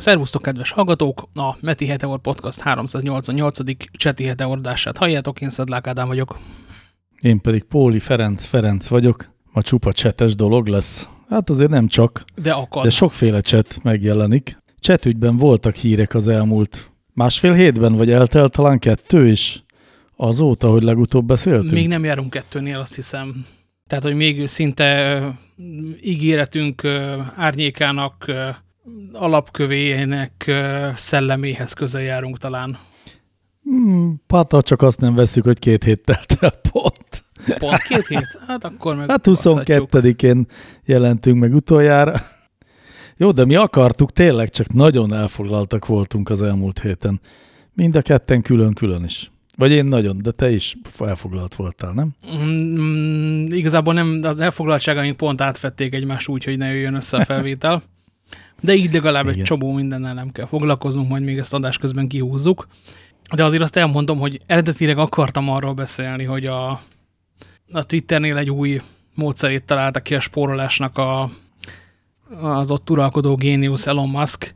Szervusztok, kedves hallgatók! A Meti Heteor Podcast 388. Cseti Heteordását halljátok, én Szedlák Ádám vagyok. Én pedig Póli Ferenc Ferenc vagyok. Ma csupa csetes dolog lesz. Hát azért nem csak, De akad. de sokféle cset megjelenik. Csetügyben voltak hírek az elmúlt másfél hétben, vagy eltelt talán kettő is azóta, hogy legutóbb beszéltünk. Még nem járunk kettőnél, azt hiszem. Tehát, hogy még szinte ígéretünk árnyékának, ö, szelleméhez közel járunk talán. Hmm, ha csak azt nem veszük, hogy két hét telt el pont. Pont két hét? Hát akkor meg Hát basszhatjuk. 22-én jelentünk meg utoljára. Jó, de mi akartuk, tényleg csak nagyon elfoglaltak voltunk az elmúlt héten. Mind a ketten külön-külön is. Vagy én nagyon, de te is elfoglalt voltál, nem? Mm, igazából nem, az elfoglaltságaink pont átvették egymást úgy, hogy ne jöjjön össze a felvétel. De így legalább egy Igen. csomó mindennel nem kell foglalkoznunk, majd még ezt adás közben kihúzzuk. De azért azt elmondom, hogy eredetileg akartam arról beszélni, hogy a, a Twitternél egy új módszerét találta ki a spórolásnak a, az ott uralkodó géniusz Elon Musk,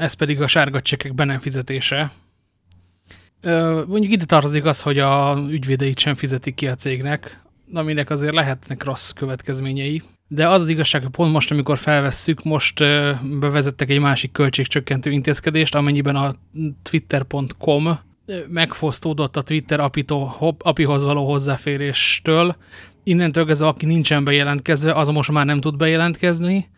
ez pedig a sárga csekek be nem fizetése. Mondjuk ide tartozik az, hogy a ügyvédeit sem fizetik ki a cégnek, aminek azért lehetnek rossz következményei. De az az igazság, hogy pont most, amikor felvesszük, most bevezettek egy másik költségcsökkentő intézkedést, amennyiben a twitter.com megfosztódott a Twitter apitó, apihoz való hozzáféréstől. Innentől kezdve, aki nincsen bejelentkezve, az most már nem tud bejelentkezni,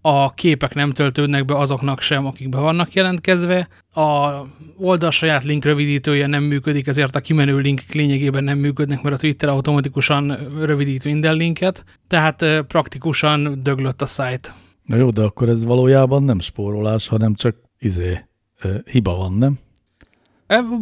a képek nem töltődnek be azoknak sem, akik be vannak jelentkezve, a oldal saját link rövidítője nem működik, ezért a kimenő linkek lényegében nem működnek, mert a Twitter automatikusan rövidít minden linket, tehát praktikusan döglött a szájt. Na jó, de akkor ez valójában nem spórolás, hanem csak izé, hiba van, nem?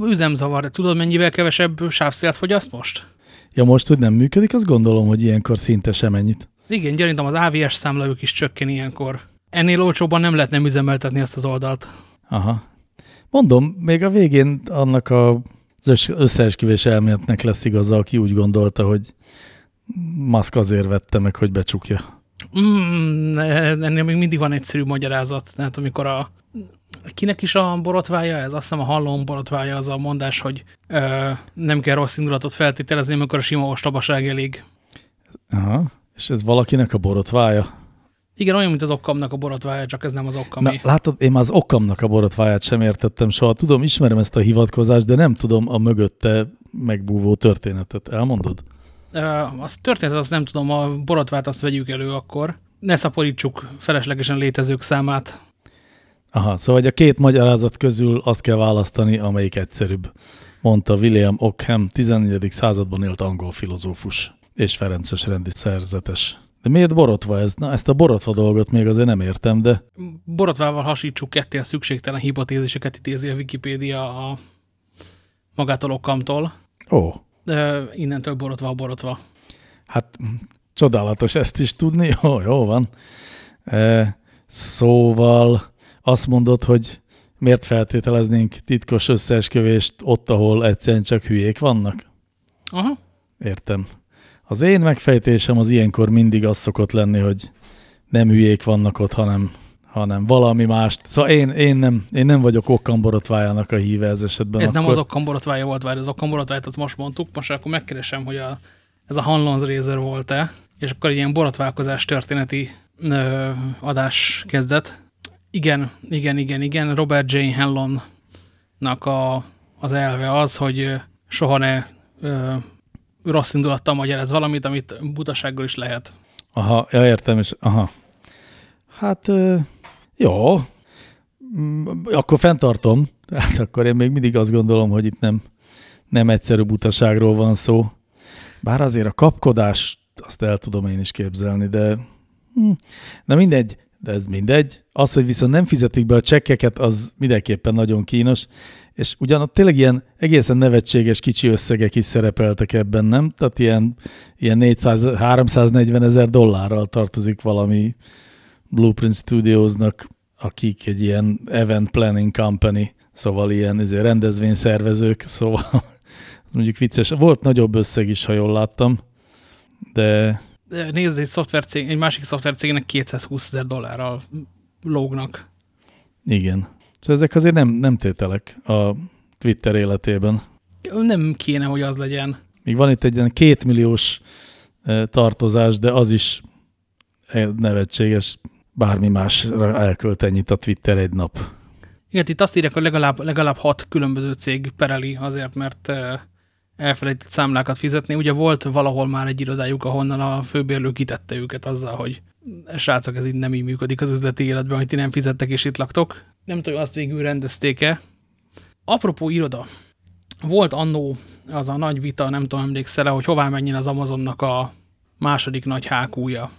Üzemzavar, tudod mennyivel kevesebb sávszélt fogyaszt most? Ja, most, hogy nem működik, azt gondolom, hogy ilyenkor szinte semennyit. Igen, gyanítom az AVS számlajuk is csökken ilyenkor. Ennél olcsóban nem lehet nem üzemeltetni ezt az oldalt. Aha. Mondom, még a végén annak a, az össz- összeesküvés elméletnek lesz igaza, aki úgy gondolta, hogy Musk azért vette meg, hogy becsukja. Mm, ennél még mindig van egyszerű magyarázat. Tehát amikor a kinek is a borotvája, ez azt hiszem a hallom borotvája az a mondás, hogy ö, nem kell rossz indulatot feltételezni, amikor a sima ostobaság elég. Aha. És ez valakinek a borotvája? Igen, olyan, mint az okkamnak a borotvája, csak ez nem az Na, okkami. látod, én már az okamnak a borotváját sem értettem soha. Tudom, ismerem ezt a hivatkozást, de nem tudom a mögötte megbúvó történetet. Elmondod? Az történet, azt nem tudom, a borotvát azt vegyük elő akkor. Ne szaporítsuk feleslegesen létezők számát. Aha, szóval a két magyarázat közül azt kell választani, amelyik egyszerűbb, mondta William Ockham, 14. században élt angol filozófus és Ferences rendi szerzetes. De miért borotva ez? Na, ezt a borotva dolgot még azért nem értem, de Borotvával hasítsuk ketté a szükségtelen hipotéziseket, idézi a Wikipédia a magától okkamtól. ó, Ö, innentől borotva a borotva. hát csodálatos ezt is tudni. Jó, jó van. E, szóval azt mondod, hogy miért feltételeznénk titkos összeesküvést ott, ahol egyszerűen csak hülyék vannak? Aha. Értem. Az én megfejtésem az ilyenkor mindig az szokott lenni, hogy nem hülyék vannak ott, hanem, hanem valami mást. Szóval én, én, nem, én nem vagyok Okkan borotvájának a híve ez esetben. Ez nem akkor. az okkam borotvája volt, várj, az okkam borotváját, azt most mondtuk, most akkor megkeresem, hogy a, ez a Hanlons Razer volt-e, és akkor egy ilyen borotválkozás történeti ö, adás kezdett. Igen, igen, igen, igen, Robert J. Hanlonnak a, az elve az, hogy soha ne ö, rossz indulattal magyaráz valamit, amit butasággal is lehet. Aha, ja, értem, és aha. Hát, jó. Mm, Akkor fenntartom. Hát akkor én még mindig azt gondolom, hogy itt nem, nem egyszerű butaságról van szó. Bár azért a kapkodás, azt el tudom én is képzelni, de hm, na mindegy, de ez mindegy. Az, hogy viszont nem fizetik be a csekkeket, az mindenképpen nagyon kínos, és ugyanott tényleg ilyen egészen nevetséges kicsi összegek is szerepeltek ebben, nem? Tehát ilyen, ilyen 400, 340 ezer dollárral tartozik valami Blueprint Studiosnak, akik egy ilyen event planning company, szóval ilyen ezért rendezvényszervezők, szóval mondjuk vicces. Volt nagyobb összeg is, ha jól láttam, de Nézd, egy, szoftvercég, egy másik szoftvercégnek 220 ezer dollárral lógnak. Igen. Szóval ezek azért nem, nem tételek a Twitter életében. Nem kéne, hogy az legyen. Még van itt egy ilyen kétmilliós tartozás, de az is nevetséges. Bármi másra elkölt ennyit a Twitter egy nap. Igen, itt azt írják, hogy legalább, legalább hat különböző cég pereli azért, mert elfelejtett számlákat fizetni. Ugye volt valahol már egy irodájuk, ahonnan a főbérlő kitette őket azzal, hogy srácok, ez így nem így működik az üzleti életben, hogy ti nem fizettek és itt laktok. Nem tudom, azt végül rendezték-e. Apropó iroda, volt annó az a nagy vita, nem tudom, emlékszel hogy hová menjen az Amazonnak a második nagy hákúja.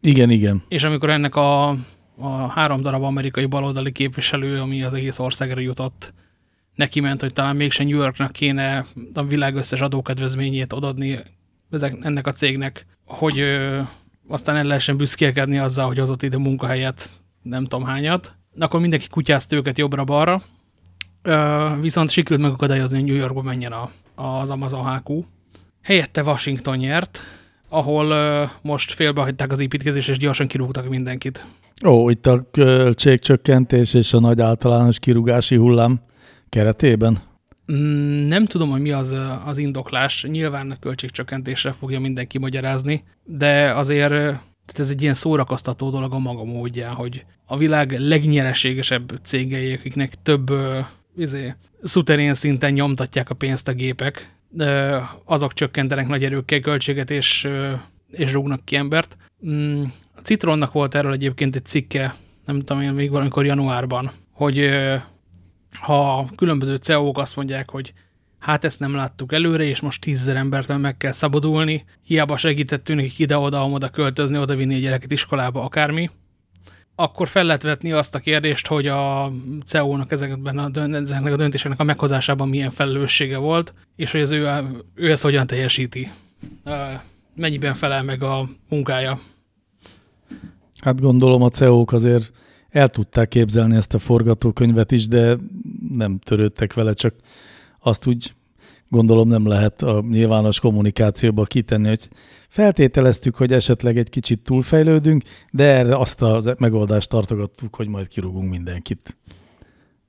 Igen, igen. És amikor ennek a, a három darab amerikai baloldali képviselő, ami az egész országra jutott, neki ment, hogy talán mégsem New Yorknak kéne a világ összes adókedvezményét odadni ezek, ennek a cégnek, hogy ö, aztán el lehessen büszkélkedni azzal, hogy hozott ide munkahelyet nem tudom hányat. Akkor mindenki kutyázta őket jobbra-balra, viszont sikerült megakadályozni, hogy New Yorkba menjen a, az Amazon HQ. Helyette Washington nyert, ahol most félbehagyták az építkezést, és gyorsan kirúgtak mindenkit. Ó, itt a költségcsökkentés és a nagy általános kirúgási hullám keretében? Mm, nem tudom, hogy mi az az indoklás. Nyilván a költségcsökkentésre fogja mindenki magyarázni, de azért tehát ez egy ilyen szórakoztató dolog a maga módján, hogy a világ legnyereségesebb cégei, akiknek több izé, szuterén szinten nyomtatják a pénzt a gépek, azok csökkentenek nagy erőkkel költséget, és, és rúgnak ki embert. Mm, a Citronnak volt erről egyébként egy cikke, nem tudom én, még valamikor januárban, hogy ha különböző CEO-k azt mondják, hogy hát ezt nem láttuk előre, és most tízzer embertől meg kell szabadulni, hiába segítettünk nekik ide-oda, oda költözni, oda vinni a gyereket iskolába, akármi, akkor fel lehet vetni azt a kérdést, hogy a CEO-nak ezekben a, ezeknek a döntéseknek a meghozásában milyen felelőssége volt, és hogy az ő, ő ezt hogyan teljesíti. Mennyiben felel meg a munkája. Hát gondolom a CEO-k azért el tudták képzelni ezt a forgatókönyvet is, de nem törődtek vele, csak azt úgy gondolom nem lehet a nyilvános kommunikációba kitenni, hogy feltételeztük, hogy esetleg egy kicsit túlfejlődünk, de erre azt a megoldást tartogattuk, hogy majd kirúgunk mindenkit.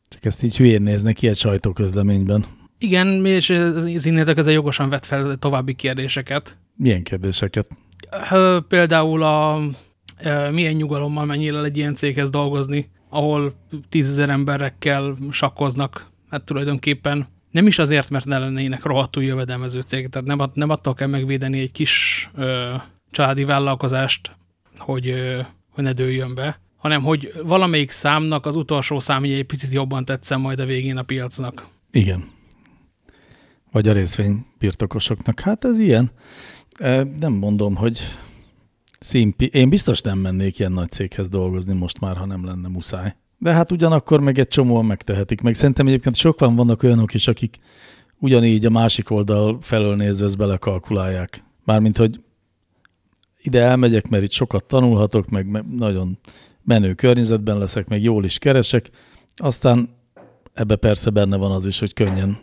Csak ezt így hülyén néznek ki egy sajtóközleményben. Igen, és az innétek ezzel jogosan vett fel további kérdéseket. Milyen kérdéseket? Például a milyen nyugalommal mennyire egy ilyen céghez dolgozni, ahol tízezer emberekkel sakkoznak. Hát tulajdonképpen nem is azért, mert ne lennének rohadtul jövedelmező cég, tehát nem, nem attól kell megvédeni egy kis ö, családi vállalkozást, hogy, ö, hogy ne dőljön be, hanem hogy valamelyik számnak az utolsó számja egy picit jobban tetszen majd a végén a piacnak. Igen. Vagy a részvény birtokosoknak. Hát ez ilyen. Nem mondom, hogy szimpi. Én biztos nem mennék ilyen nagy céghez dolgozni most már, ha nem lenne muszáj. De hát ugyanakkor meg egy csomóan megtehetik. Meg szerintem egyébként sokan vannak olyanok is, akik ugyanígy a másik oldal felől nézve ezt belekalkulálják. Mármint, hogy ide elmegyek, mert itt sokat tanulhatok, meg nagyon menő környezetben leszek, meg jól is keresek. Aztán ebbe persze benne van az is, hogy könnyen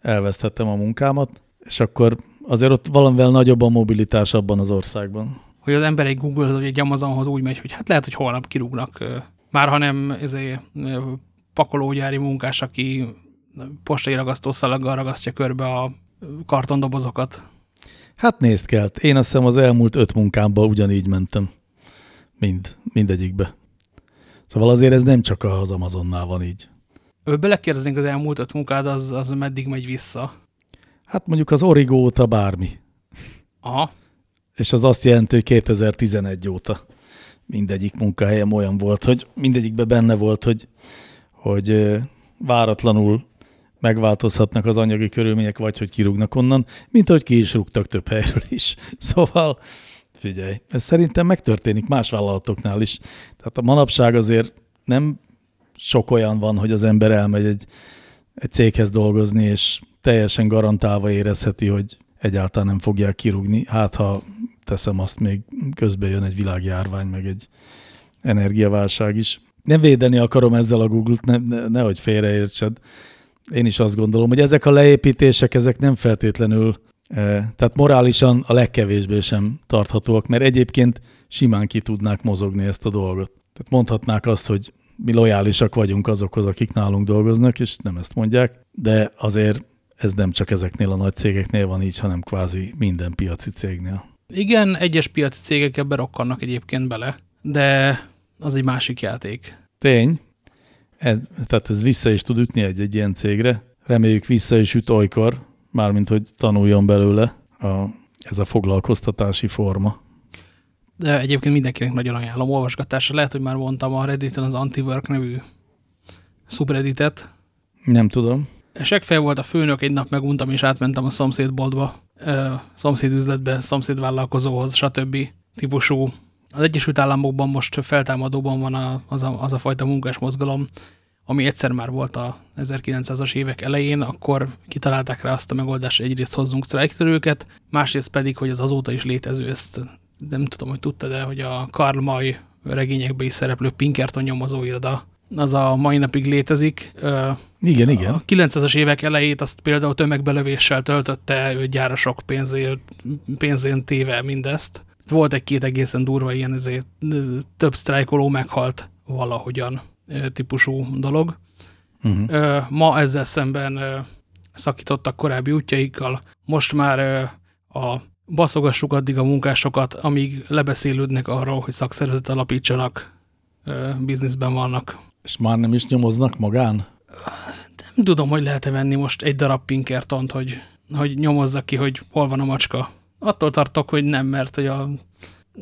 elveszthettem a munkámat, és akkor azért ott valamivel nagyobb a mobilitás abban az országban. Hogy az ember egy Google vagy egy Amazonhoz úgy megy, hogy hát lehet, hogy holnap kirúgnak már hanem ezért pakológyári munkás, aki postai ragasztószalaggal ragasztja körbe a kartondobozokat. Hát nézd kell. Én azt hiszem az elmúlt öt munkámban ugyanígy mentem. Mind, mindegyikbe. Szóval azért ez nem csak az Amazonnál van így. Belekérdeznénk az elmúlt öt munkád, az, az meddig megy vissza? Hát mondjuk az Origo óta bármi. Aha. És az azt jelenti, hogy 2011 óta mindegyik munkahelyem olyan volt, hogy mindegyikben benne volt, hogy, hogy váratlanul megváltozhatnak az anyagi körülmények, vagy hogy kirúgnak onnan, mint hogy ki is rúgtak több helyről is. Szóval figyelj, ez szerintem megtörténik más vállalatoknál is. Tehát a manapság azért nem sok olyan van, hogy az ember elmegy egy, egy céghez dolgozni, és teljesen garantálva érezheti, hogy egyáltalán nem fogják kirúgni. Hát, ha teszem azt, még közben jön egy világjárvány, meg egy energiaválság is. Nem védeni akarom ezzel a Google-t, ne, ne, nehogy félreértsed. Én is azt gondolom, hogy ezek a leépítések, ezek nem feltétlenül, e, tehát morálisan a legkevésbé sem tarthatóak, mert egyébként simán ki tudnák mozogni ezt a dolgot. Tehát mondhatnák azt, hogy mi lojálisak vagyunk azokhoz, akik nálunk dolgoznak, és nem ezt mondják, de azért ez nem csak ezeknél a nagy cégeknél van így, hanem kvázi minden piaci cégnél. Igen, egyes piaci cégek ebbe rokkannak egyébként bele, de az egy másik játék. Tény. Ez, tehát ez vissza is tud ütni egy, egy ilyen cégre. Reméljük vissza is üt olykor, mármint hogy tanuljon belőle a, ez a foglalkoztatási forma. De egyébként mindenkinek nagyon ajánlom olvasgatásra. Lehet, hogy már mondtam a Redditen az Antiwork nevű subredditet. Nem tudom. Segfej volt a főnök, egy nap meguntam, és átmentem a szomszédboltba, szomszédüzletbe, szomszédvállalkozóhoz, stb. típusú. Az Egyesült Államokban most feltámadóban van az, a, az a fajta munkás mozgalom, ami egyszer már volt a 1900-as évek elején, akkor kitalálták rá azt a megoldást, egyrészt hozzunk sztrájktörőket, másrészt pedig, hogy az azóta is létező, ezt nem tudom, hogy tudta, de hogy a Karl May regényekben is szereplő Pinkerton nyomozóirda, az a mai napig létezik. Igen, igen. A 900-as évek elejét azt például tömegbelövéssel töltötte gyárosok pénzért, pénzén téve mindezt. Volt egy-két egészen durva ilyen, ezért több sztrájkoló meghalt valahogyan típusú dolog. Uh -huh. Ma ezzel szemben szakítottak korábbi útjaikkal, most már a baszogassuk addig a munkásokat, amíg lebeszélődnek arról, hogy szakszervezet alapítsanak, bizniszben vannak. És már nem is nyomoznak magán? Nem tudom, hogy lehet-e venni most egy darab Pinkertont, hogy, hogy nyomozzak ki, hogy hol van a macska. Attól tartok, hogy nem, mert hogy a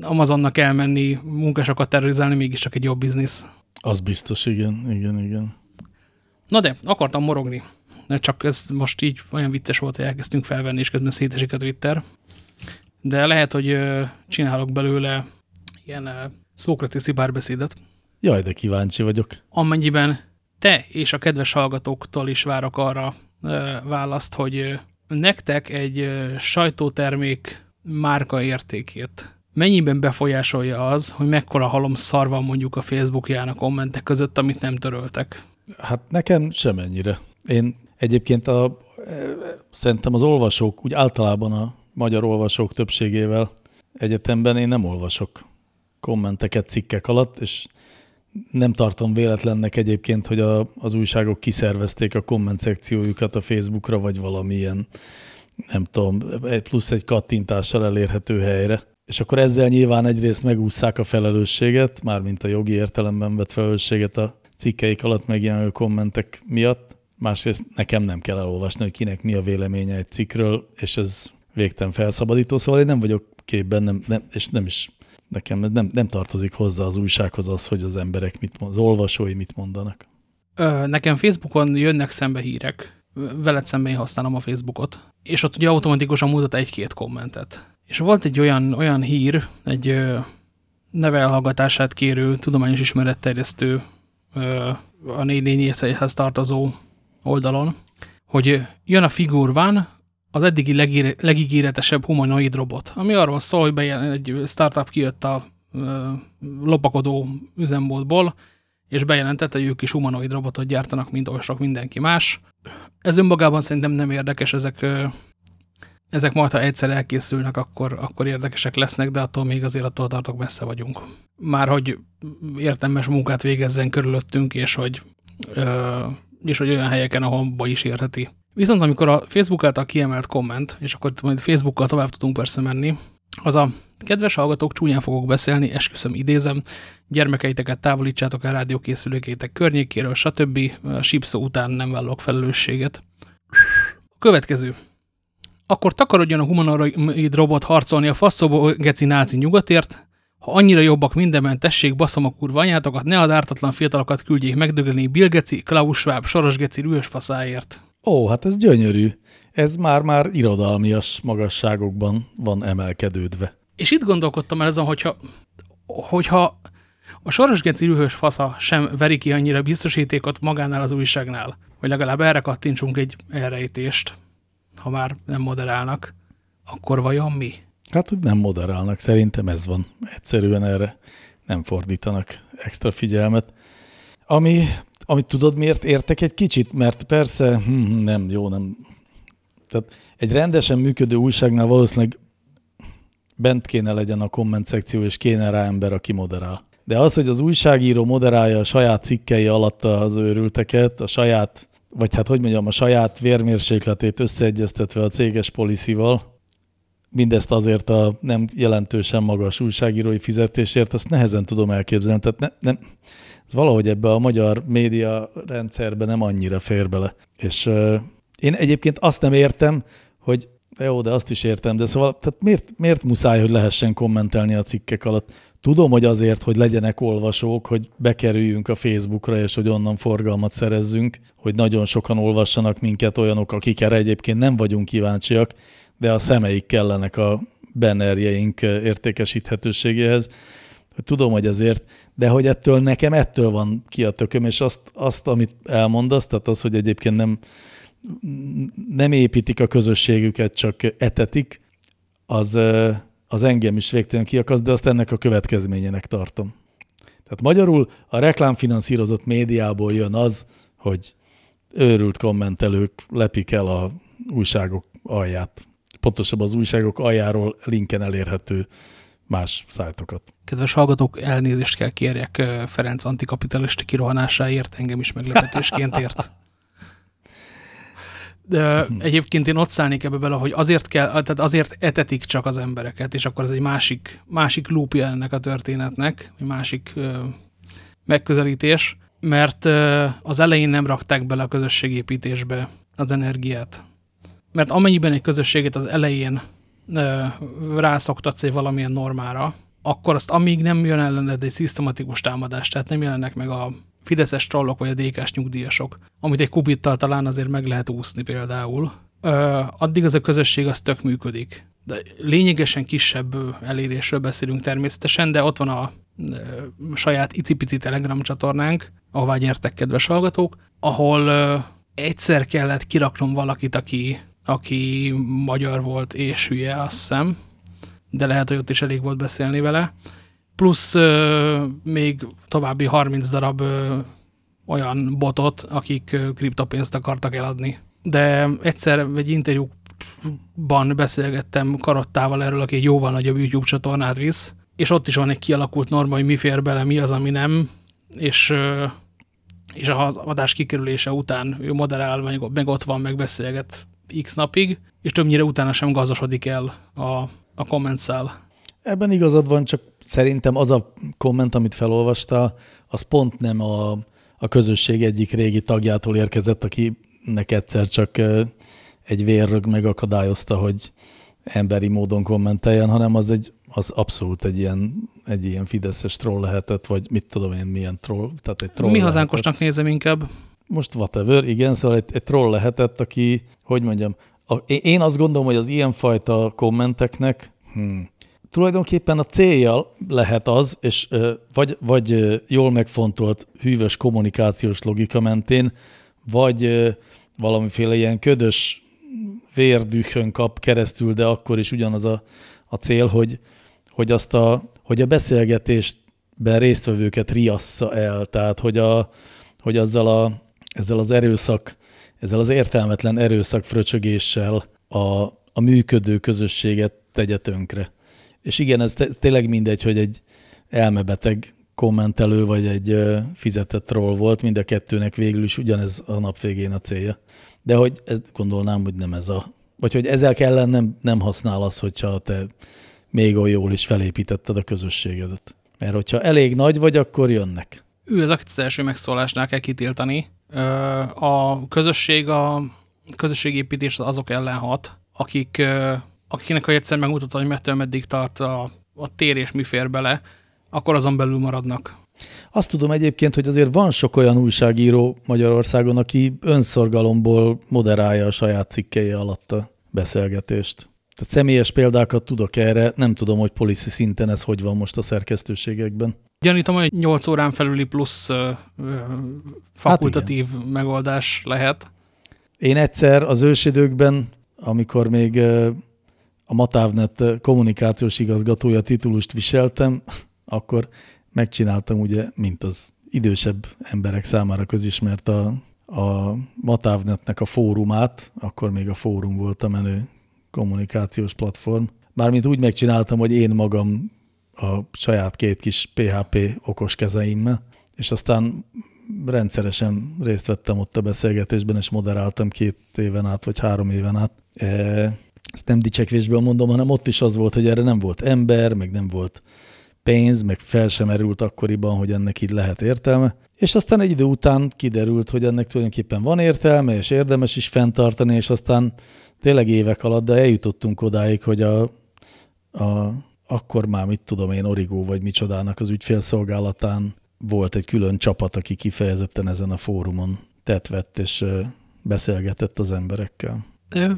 Amazonnak elmenni, munkásokat terrorizálni mégiscsak egy jobb biznisz. Az biztos, igen, igen, igen. Na de, akartam morogni. Csak ez most így olyan vicces volt, hogy elkezdtünk felvenni, és közben szétesik a Twitter. De lehet, hogy csinálok belőle ilyen szókratiszi párbeszédet. Jaj, de kíváncsi vagyok. Amennyiben te és a kedves hallgatóktól is várok arra választ, hogy nektek egy sajtótermék márka értékét mennyiben befolyásolja az, hogy mekkora halom szar van mondjuk a Facebookján a kommentek között, amit nem töröltek? Hát nekem semennyire. Én egyébként a, szerintem az olvasók, úgy általában a magyar olvasók többségével egyetemben én nem olvasok kommenteket cikkek alatt, és nem tartom véletlennek egyébként, hogy a, az újságok kiszervezték a komment szekciójukat a Facebookra, vagy valamilyen, nem tudom, plusz egy kattintással elérhető helyre. És akkor ezzel nyilván egyrészt megúszszák a felelősséget, mármint a jogi értelemben vett felelősséget a cikkeik alatt megjelenő kommentek miatt. Másrészt nekem nem kell elolvasni, hogy kinek mi a véleménye egy cikkről, és ez végtelen felszabadító, szóval én nem vagyok képben, nem, nem, és nem is nekem nem, nem tartozik hozzá az újsághoz az, hogy az emberek, mit az olvasói mit mondanak. Ö, nekem Facebookon jönnek szembe hírek. Veled szemben én használom a Facebookot. És ott ugye automatikusan mutat egy-két kommentet. És volt egy olyan, olyan hír, egy ö, nevelhallgatását kérő, tudományos ismeretterjesztő a 444 tartozó oldalon, hogy jön a figurván, az eddigi legígéretesebb humanoid robot, ami arról szól, hogy bejelen, egy startup kijött a ö, lopakodó üzemboltból, és bejelentette, hogy ők is humanoid robotot gyártanak, mint oly sok mindenki más. Ez önmagában szerintem nem érdekes, ezek, ö, ezek majd, ha egyszer elkészülnek, akkor, akkor érdekesek lesznek, de attól még azért attól tartok messze vagyunk. Már hogy értelmes munkát végezzen körülöttünk, és hogy, ö, és hogy olyan helyeken, ahol ba is érheti. Viszont amikor a Facebook által kiemelt komment, és akkor majd Facebookkal tovább tudunk persze menni, az a kedves hallgatók, csúnyán fogok beszélni, esküszöm, idézem, gyermekeiteket távolítsátok el rádiókészülőkétek környékéről, stb. A sípszó után nem vállok felelősséget. A következő. Akkor takarodjon a humanoid robot harcolni a faszóba geci náci nyugatért, ha annyira jobbak mindenben, tessék, baszom a kurva anyátokat, ne az ártatlan fiatalokat küldjék megdögölni Bill Geci, Klaus Schwab, Soros Geci rühös faszáért. Ó, hát ez gyönyörű. Ez már-már irodalmias magasságokban van emelkedődve. És itt gondolkodtam el azon, hogyha, hogyha a Soros Geci rühös fasza sem veri ki annyira biztosítékot magánál az újságnál, hogy legalább erre kattintsunk egy elrejtést, ha már nem moderálnak, akkor vajon mi? Hát, hogy nem moderálnak, szerintem ez van. Egyszerűen erre nem fordítanak extra figyelmet. Ami amit tudod, miért értek egy kicsit? Mert persze, hm, nem, jó, nem. Tehát egy rendesen működő újságnál valószínűleg bent kéne legyen a komment szekció, és kéne rá ember, aki moderál. De az, hogy az újságíró moderálja a saját cikkei alatt az őrülteket, a saját, vagy hát hogy mondjam, a saját vérmérsékletét összeegyeztetve a céges policyval, mindezt azért a nem jelentősen magas újságírói fizetésért, azt nehezen tudom elképzelni. Tehát ne, nem, ez valahogy ebbe a magyar média rendszerbe nem annyira fér bele. És uh, én egyébként azt nem értem, hogy jó, de azt is értem, de szóval tehát miért, miért muszáj, hogy lehessen kommentelni a cikkek alatt? Tudom, hogy azért, hogy legyenek olvasók, hogy bekerüljünk a Facebookra, és hogy onnan forgalmat szerezzünk, hogy nagyon sokan olvassanak minket olyanok, akik erre egyébként nem vagyunk kíváncsiak, de a szemeik kellenek a bannerjeink értékesíthetőségéhez. Tudom, hogy ezért, de hogy ettől nekem ettől van ki a tököm, és azt, azt amit elmondasz, tehát az, hogy egyébként nem, nem építik a közösségüket, csak etetik, az, az engem is végtelen kiakaszt, de azt ennek a következményének tartom. Tehát magyarul a reklámfinanszírozott médiából jön az, hogy őrült kommentelők lepik el a újságok alját. Pontosabban az újságok aljáról linken elérhető más szájtokat. Kedves hallgatók, elnézést kell kérjek Ferenc antikapitalista kirohanásáért, engem is meglepetésként ért. De egyébként én ott szállnék ebbe bele, hogy azért, kell, tehát azért etetik csak az embereket, és akkor ez egy másik, másik lúpja ennek a történetnek, egy másik ö, megközelítés, mert ö, az elején nem rakták bele a közösségépítésbe az energiát. Mert amennyiben egy közösséget az elején ö, rászoktatsz egy valamilyen normára, akkor azt amíg nem jön ellened egy szisztematikus támadás, tehát nem jelennek meg a fideszes trollok vagy a DK-s nyugdíjasok, amit egy kubittal talán azért meg lehet úszni például, ö, addig az a közösség az tök működik. De lényegesen kisebb elérésről beszélünk természetesen, de ott van a ö, saját icipici Telegram csatornánk, ahová gyertek, kedves hallgatók, ahol ö, egyszer kellett kiraknom valakit, aki, aki magyar volt és hülye, azt hiszem, de lehet, hogy ott is elég volt beszélni vele, plusz ö, még további 30 darab ö, olyan botot, akik ö, kriptopénzt akartak eladni. De egyszer egy interjúban beszélgettem Karottával erről, aki egy jóval nagyobb YouTube csatornát visz, és ott is van egy kialakult norma, hogy mi fér bele, mi az, ami nem, és, és az adás kikerülése után ő moderál, meg, meg ott van, meg beszélget x napig, és többnyire utána sem gazosodik el a, a kommentszál. Ebben igazad van, csak szerintem az a komment, amit felolvastál, az pont nem a, a közösség egyik régi tagjától érkezett, akinek egyszer csak egy vérrög megakadályozta, hogy emberi módon kommenteljen, hanem az egy az abszolút egy ilyen, egy ilyen fideszes troll lehetett, vagy mit tudom én, milyen troll. Tehát egy troll Mi hazánkosnak nézem inkább. Most whatever, igen, szóval egy, egy troll lehetett, aki, hogy mondjam, a, én azt gondolom, hogy az ilyenfajta kommenteknek, hmm, tulajdonképpen a célja lehet az, és vagy, vagy jól megfontolt hűvös kommunikációs logika mentén, vagy valamiféle ilyen ködös vérdühön kap keresztül, de akkor is ugyanaz a, a cél, hogy, hogy, azt a, hogy a beszélgetésben résztvevőket riassza el, tehát hogy, a, hogy azzal a, ezzel az erőszak, ezzel az értelmetlen erőszak fröcsögéssel a, a működő közösséget tegye tönkre. És igen, ez tényleg mindegy, hogy egy elmebeteg kommentelő vagy egy fizetett troll volt, mind a kettőnek végül is ugyanez a nap végén a célja. De hogy ezt gondolnám, hogy nem ez a... Vagy hogy ezzel ellen nem, nem használ az, hogyha te még olyan jól is felépítetted a közösségedet. Mert hogyha elég nagy vagy, akkor jönnek. Ő az, akit az első megszólásnál kell kitiltani. A közösség, a közösségépítés azok ellen hat, akik akinek ha egyszer megmutatod, hogy mettől meddig tart a, a tér és mi fér bele, akkor azon belül maradnak. Azt tudom egyébként, hogy azért van sok olyan újságíró Magyarországon, aki önszorgalomból moderálja a saját cikkei alatt a beszélgetést. Tehát személyes példákat tudok erre, nem tudom, hogy policy szinten ez hogy van most a szerkesztőségekben. Gyanítom, hogy 8 órán felüli plusz ö, ö, fakultatív hát megoldás lehet. Én egyszer az ősidőkben, amikor még a Matávnet kommunikációs igazgatója titulust viseltem, akkor megcsináltam ugye, mint az idősebb emberek számára közismert a, a Matávnetnek a fórumát, akkor még a fórum volt a menő kommunikációs platform. Bármint úgy megcsináltam, hogy én magam a saját két kis PHP okos kezeimmel, és aztán rendszeresen részt vettem ott a beszélgetésben, és moderáltam két éven át, vagy három éven át. E, ezt nem dicsekvésből mondom, hanem ott is az volt, hogy erre nem volt ember, meg nem volt pénz, meg fel sem erült akkoriban, hogy ennek így lehet értelme. És aztán egy idő után kiderült, hogy ennek tulajdonképpen van értelme, és érdemes is fenntartani, és aztán tényleg évek alatt, de eljutottunk odáig, hogy a, a akkor már mit tudom én, Origó vagy micsodának az ügyfélszolgálatán volt egy külön csapat, aki kifejezetten ezen a fórumon tett vett és beszélgetett az emberekkel.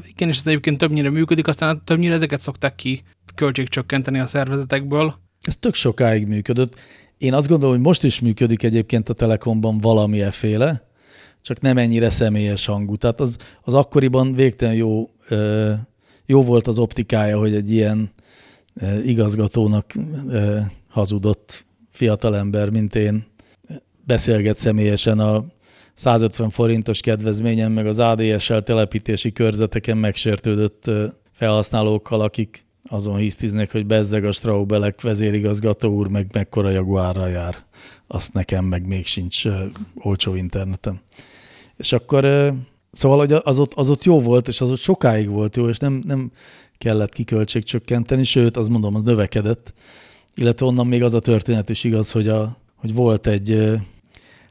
Igen, és ez egyébként többnyire működik, aztán többnyire ezeket szokták ki költségcsökkenteni a szervezetekből. Ez tök sokáig működött. Én azt gondolom, hogy most is működik egyébként a Telekomban valami efféle, csak nem ennyire személyes hangú. Tehát az, az akkoriban végtelen jó, jó volt az optikája, hogy egy ilyen igazgatónak hazudott fiatalember, mint én, beszélget személyesen a 150 forintos kedvezményen, meg az ADS-sel telepítési körzeteken megsértődött felhasználókkal, akik azon hisztiznek, hogy bezzeg a Straubelek vezérigazgató úr, meg mekkora jaguárra jár. Azt nekem meg még sincs olcsó interneten. És akkor, szóval hogy az ott, az ott jó volt, és az ott sokáig volt jó, és nem, nem kellett kiköltségcsökkenteni, sőt, azt mondom, az növekedett. Illetve onnan még az a történet is igaz, hogy, a, hogy volt egy,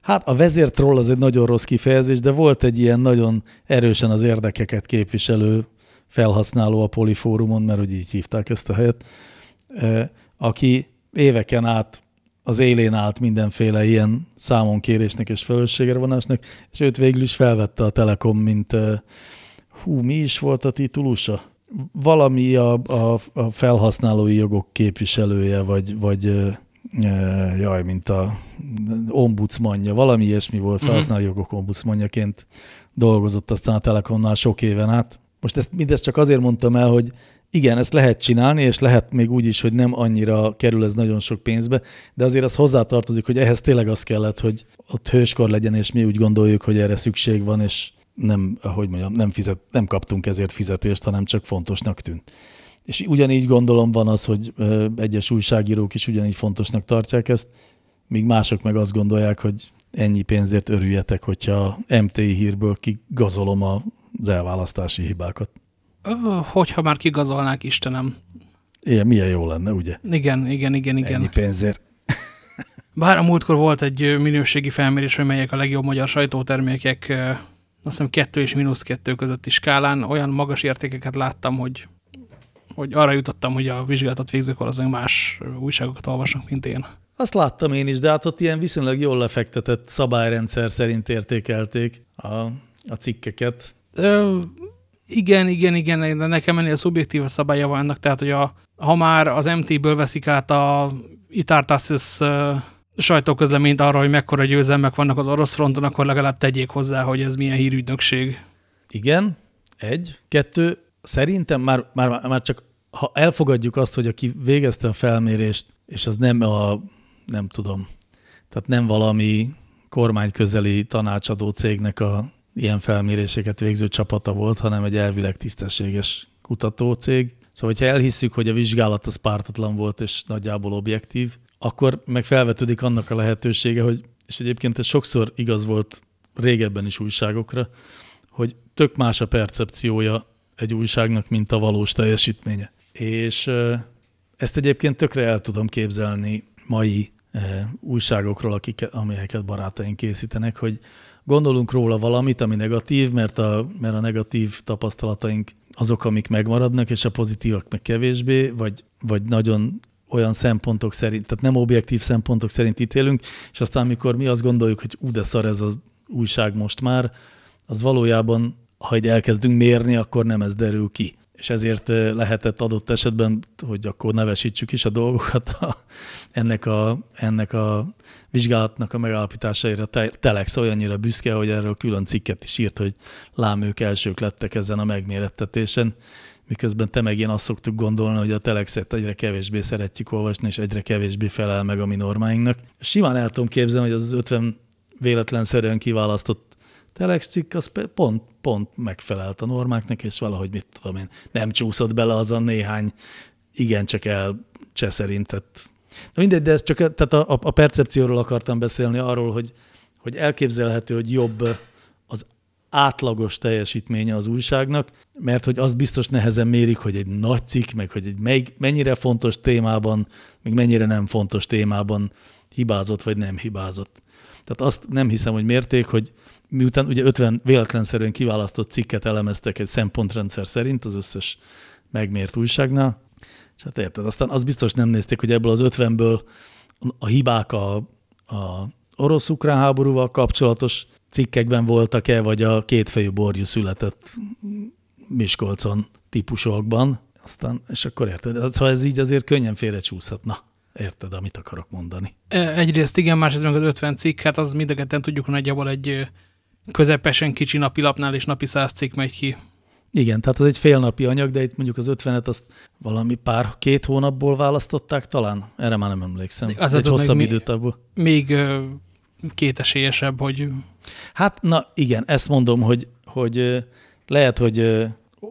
hát a vezértroll az egy nagyon rossz kifejezés, de volt egy ilyen nagyon erősen az érdekeket képviselő felhasználó a Polifórumon, mert hogy így hívták ezt a helyet, aki éveken át az élén állt mindenféle ilyen számonkérésnek és felelősségre vonásnak, és őt végül is felvette a Telekom, mint hú, mi is volt a titulusa? Valami a, a, a felhasználói jogok képviselője, vagy, vagy jaj, mint a ombudsmanja, valami ilyesmi volt, mhm. felhasználói jogok ombudsmanjaként dolgozott aztán a Telekomnál sok éven át. Most ezt mindezt csak azért mondtam el, hogy igen, ezt lehet csinálni, és lehet még úgy is, hogy nem annyira kerül ez nagyon sok pénzbe, de azért az hozzátartozik, hogy ehhez tényleg az kellett, hogy ott hőskor legyen, és mi úgy gondoljuk, hogy erre szükség van, és nem, ahogy mondjam, nem, fizet, nem kaptunk ezért fizetést, hanem csak fontosnak tűnt. És ugyanígy gondolom van az, hogy egyes újságírók is ugyanígy fontosnak tartják ezt, míg mások meg azt gondolják, hogy ennyi pénzért örüljetek, hogyha MTI hírből kigazolom az elválasztási hibákat. Hogyha már kigazolnák, Istenem. Igen, milyen jó lenne, ugye? Igen, igen, igen, igen. Ennyi pénzért. Bár a múltkor volt egy minőségi felmérés, hogy melyek a legjobb magyar sajtótermékek, azt hiszem kettő és mínusz kettő közötti skálán olyan magas értékeket láttam, hogy, hogy arra jutottam, hogy a vizsgálatot végzőkor az más újságokat olvasnak, mint én. Azt láttam én is, de hát ott ilyen viszonylag jól lefektetett szabályrendszer szerint értékelték a, a cikkeket. Ö, igen, igen, igen, de nekem ennél szubjektív a szabálya vannak, tehát hogy a, ha már az MT-ből veszik át a Itartasis sajtóközleményt arra, hogy mekkora győzelmek vannak az orosz fronton, akkor legalább tegyék hozzá, hogy ez milyen hírügynökség. Igen, egy. Kettő, szerintem már, már, már csak ha elfogadjuk azt, hogy aki végezte a felmérést, és az nem a, nem tudom, tehát nem valami kormányközeli tanácsadó cégnek a ilyen felméréseket végző csapata volt, hanem egy elvileg tisztességes kutatócég. Szóval, hogyha elhisszük, hogy a vizsgálat az pártatlan volt és nagyjából objektív, akkor meg felvetődik annak a lehetősége, hogy, és egyébként ez sokszor igaz volt régebben is újságokra, hogy tök más a percepciója egy újságnak, mint a valós teljesítménye. És ezt egyébként tökre el tudom képzelni mai újságokról, akik, amelyeket barátaink készítenek, hogy gondolunk róla valamit, ami negatív, mert a, mert a negatív tapasztalataink azok, amik megmaradnak, és a pozitívak meg kevésbé, vagy, vagy nagyon olyan szempontok szerint, tehát nem objektív szempontok szerint ítélünk, és aztán amikor mi azt gondoljuk, hogy ú, de szar ez az újság most már, az valójában, ha egy elkezdünk mérni, akkor nem ez derül ki. És ezért eh, lehetett adott esetben, hogy akkor nevesítsük is a dolgokat, a, ennek, a, ennek a vizsgálatnak a megállapításaira Telex olyannyira büszke, hogy erről külön cikket is írt, hogy lám ők elsők lettek ezen a megmérettetésen miközben te meg én azt szoktuk gondolni, hogy a telexet egyre kevésbé szeretjük olvasni, és egyre kevésbé felel meg a mi normáinknak. Simán el tudom képzelni, hogy az 50 véletlenszerűen kiválasztott telex cikk, az pont, pont megfelelt a normáknak, és valahogy mit tudom én, nem csúszott bele az a néhány igencsak elcseszerintett Na mindegy, de ez csak tehát a, a percepcióról akartam beszélni, arról, hogy, hogy elképzelhető, hogy jobb átlagos teljesítménye az újságnak, mert hogy az biztos nehezen mérik, hogy egy nagy cikk, meg hogy egy mely, mennyire fontos témában, meg mennyire nem fontos témában hibázott vagy nem hibázott. Tehát azt nem hiszem, hogy mérték, hogy miután ugye 50 véletlenszerűen kiválasztott cikket elemeztek egy szempontrendszer szerint az összes megmért újságnál, és hát érted, aztán az biztos nem nézték, hogy ebből az 50-ből a hibák a, a orosz-ukrán háborúval kapcsolatos cikkekben voltak-e, vagy a kétfejű borjú született Miskolcon típusokban. Aztán, és akkor érted, ha ez így azért könnyen félrecsúszhatna. Érted, amit akarok mondani? E, egyrészt igen, másrészt meg az 50 cikk, hát az mind a tudjuk, hogy nagyjából egy közepesen kicsi napilapnál és napi száz cikk megy ki. Igen, tehát az egy félnapi anyag, de itt mondjuk az 50-et azt valami pár, két hónapból választották talán? Erre már nem emlékszem. Az egy hosszabb időt abból. Még kétesélyesebb, hogy... Hát, na igen, ezt mondom, hogy, hogy lehet, hogy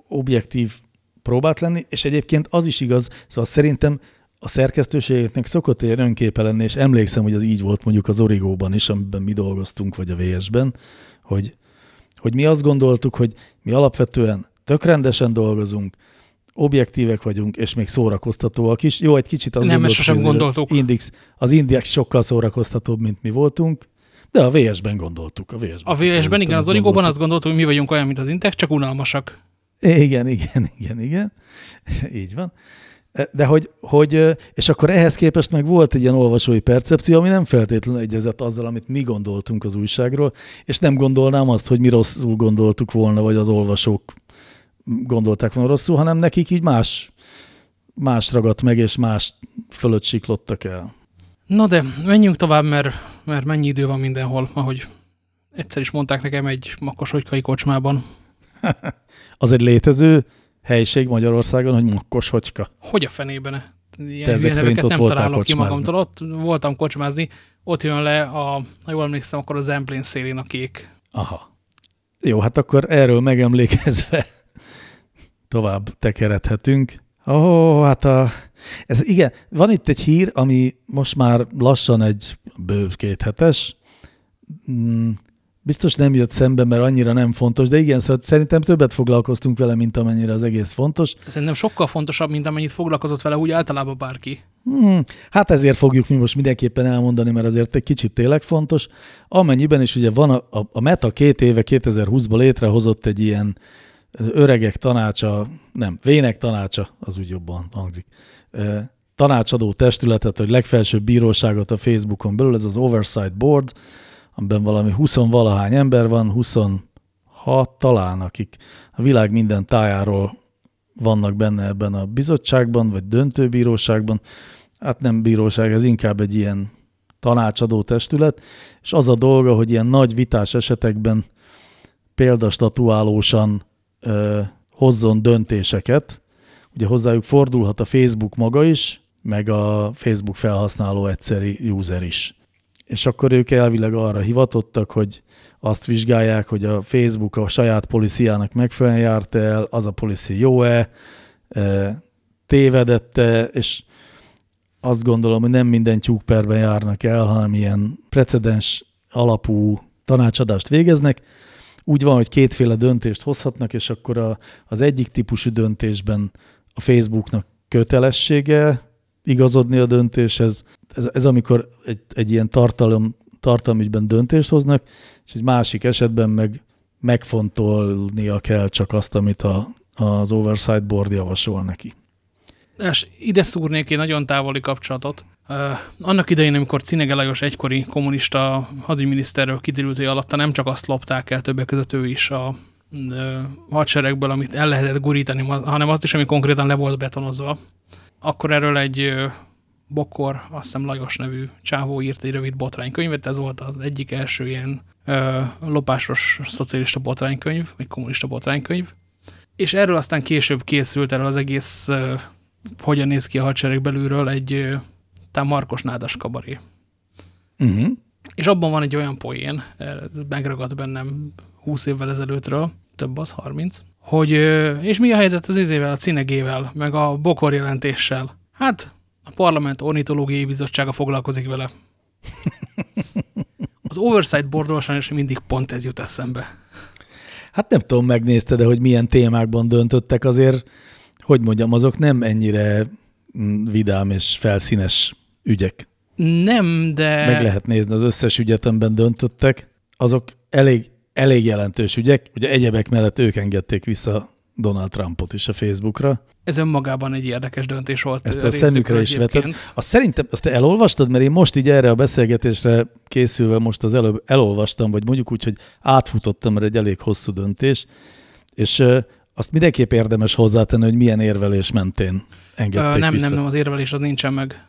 objektív próbált lenni, és egyébként az is igaz, szóval szerintem a szerkesztőségeknek szokott egy önképe lenni, és emlékszem, hogy az így volt mondjuk az Origóban is, amiben mi dolgoztunk, vagy a VS-ben, hogy, hogy mi azt gondoltuk, hogy mi alapvetően tök rendesen dolgozunk, objektívek vagyunk, és még szórakoztatóak is. Jó, egy kicsit azt Nem, gondoltuk, sosem gondoltuk. Index, az Index sokkal szórakoztatóbb, mint mi voltunk, de a VS-ben gondoltuk. A VS-ben, a VS-ben igen, az Origóban azt gondoltuk, hogy mi vagyunk olyan, mint az Index, csak unalmasak. Igen, igen, igen, igen. Így van. De hogy, hogy, és akkor ehhez képest meg volt egy ilyen olvasói percepció, ami nem feltétlenül egyezett azzal, amit mi gondoltunk az újságról, és nem gondolnám azt, hogy mi rosszul gondoltuk volna, vagy az olvasók gondolták volna rosszul, hanem nekik így más, más ragadt meg, és más fölött siklottak el. No de menjünk tovább, mert, mert mennyi idő van mindenhol, ahogy egyszer is mondták nekem egy makoshogykai kocsmában. az egy létező helység Magyarországon, hogy makkos hogyka. Hogy a fenében? -e? Ilyen ott nem találok ki magamtól. Ott voltam kocsmázni, ott jön le, a, ha jól emlékszem, akkor a Zemplén szélén a kék. Aha. Jó, hát akkor erről megemlékezve tovább tekeredhetünk. Ó, oh, hát a, ez igen, van itt egy hír, ami most már lassan egy bő két hetes. Mm, biztos nem jött szembe, mert annyira nem fontos, de igen, szóval szerintem többet foglalkoztunk vele, mint amennyire az egész fontos. Szerintem sokkal fontosabb, mint amennyit foglalkozott vele úgy általában bárki. Hmm, hát ezért fogjuk mi most mindenképpen elmondani, mert azért egy kicsit tényleg fontos. Amennyiben is ugye van a, a, a Meta két éve 2020-ban létrehozott egy ilyen öregek tanácsa, nem, vének tanácsa, az úgy jobban hangzik, tanácsadó testületet, vagy legfelsőbb bíróságot a Facebookon belül, ez az Oversight Board, amiben valami 20-valahány ember van, 26 talán, akik a világ minden tájáról vannak benne ebben a bizottságban, vagy döntőbíróságban. Hát nem bíróság, ez inkább egy ilyen tanácsadó testület, és az a dolga, hogy ilyen nagy vitás esetekben példastatuálósan ö, hozzon döntéseket. Ugye hozzájuk fordulhat a Facebook maga is, meg a Facebook felhasználó egyszeri user is és akkor ők elvileg arra hivatottak, hogy azt vizsgálják, hogy a Facebook a saját policiának megfelelően járt el, az a policy jó-e, tévedette, és azt gondolom, hogy nem minden tyúkperben járnak el, hanem ilyen precedens alapú tanácsadást végeznek. Úgy van, hogy kétféle döntést hozhatnak, és akkor a, az egyik típusú döntésben a Facebooknak kötelessége igazodni a döntéshez. Ez, ez amikor egy, egy ilyen tartalom, tartalmügyben döntést hoznak, és egy másik esetben meg megfontolnia kell csak azt, amit a, az Oversight Board javasol neki. És ide szúrnék egy nagyon távoli kapcsolatot. Uh, annak idején, amikor Cinege Lajos egykori kommunista hadügyminiszterről kiderült, hogy alatta nem csak azt lopták el többek között ő is a uh, hadseregből, amit el lehetett gurítani, hanem azt is, ami konkrétan le volt betonozva akkor erről egy Bokor, azt hiszem Lajos nevű csávó írt egy rövid botránykönyvet, ez volt az egyik első ilyen ö, lopásos szocialista botránykönyv, vagy kommunista botránykönyv. És erről aztán később készült erről az egész, hogyan néz ki a hadsereg belülről egy tám Markos Nádas kabaré. Uh mhm. -huh. És abban van egy olyan poén, ez megragadt bennem 20 évvel ezelőttről, több az, 30, hogy és mi a helyzet az izével, a cinegével, meg a bokor jelentéssel? Hát A Parlament Ornitológiai Bizottsága foglalkozik vele. Az Oversight Boardról sajnos mindig pont ez jut eszembe. Hát nem tudom, megnézte, de hogy milyen témákban döntöttek, azért, hogy mondjam, azok nem ennyire mm, vidám és felszínes ügyek. Nem, de... Meg lehet nézni az összes ügyet, amiben döntöttek. Azok elég, elég jelentős ügyek. Ugye egyebek mellett ők engedték vissza Donald Trumpot is a Facebookra. Ez önmagában egy érdekes döntés volt. Ezt a szemükre is vetett. Azt szerintem, azt te elolvastad, mert én most így erre a beszélgetésre készülve most az előbb elolvastam, vagy mondjuk úgy, hogy átfutottam, mert egy elég hosszú döntés, és azt mindenképp érdemes hozzátenni, hogy milyen érvelés mentén engedték Ö, nem, vissza. nem, nem, az érvelés az nincsen meg.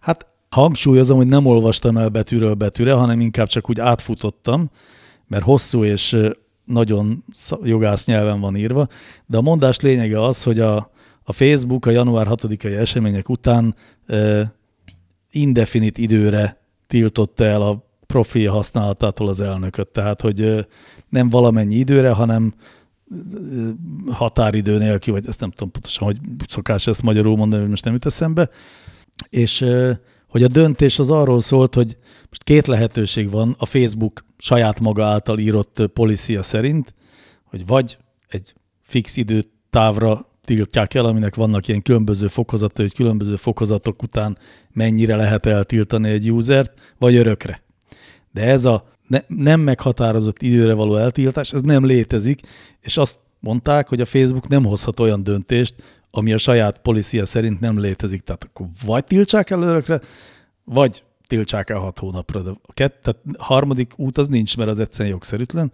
Hát hangsúlyozom, hogy nem olvastam el betűről betűre, hanem inkább csak úgy átfutottam, mert hosszú és nagyon jogász nyelven van írva, de a mondás lényege az, hogy a, a Facebook a január 6-ai események után uh, indefinit időre tiltotta el a profil használatától az elnököt. Tehát, hogy nem valamennyi időre, hanem határidő nélkül, vagy ezt nem tudom pontosan, hogy szokás ezt magyarul mondani, hogy most nem jut eszembe. És hogy a döntés az arról szólt, hogy most két lehetőség van a Facebook saját maga által írott policia szerint, hogy vagy egy fix időtávra tiltják el, aminek vannak ilyen különböző fokozatai, hogy különböző fokozatok után mennyire lehet eltiltani egy usert, vagy örökre. De ez a ne, nem meghatározott időre való eltiltás, ez nem létezik, és azt mondták, hogy a Facebook nem hozhat olyan döntést, ami a saját policia szerint nem létezik. Tehát akkor vagy tiltsák el örökre, vagy tiltsák el hat hónapra. De a kett, tehát harmadik út az nincs, mert az egyszerűen jogszerűtlen.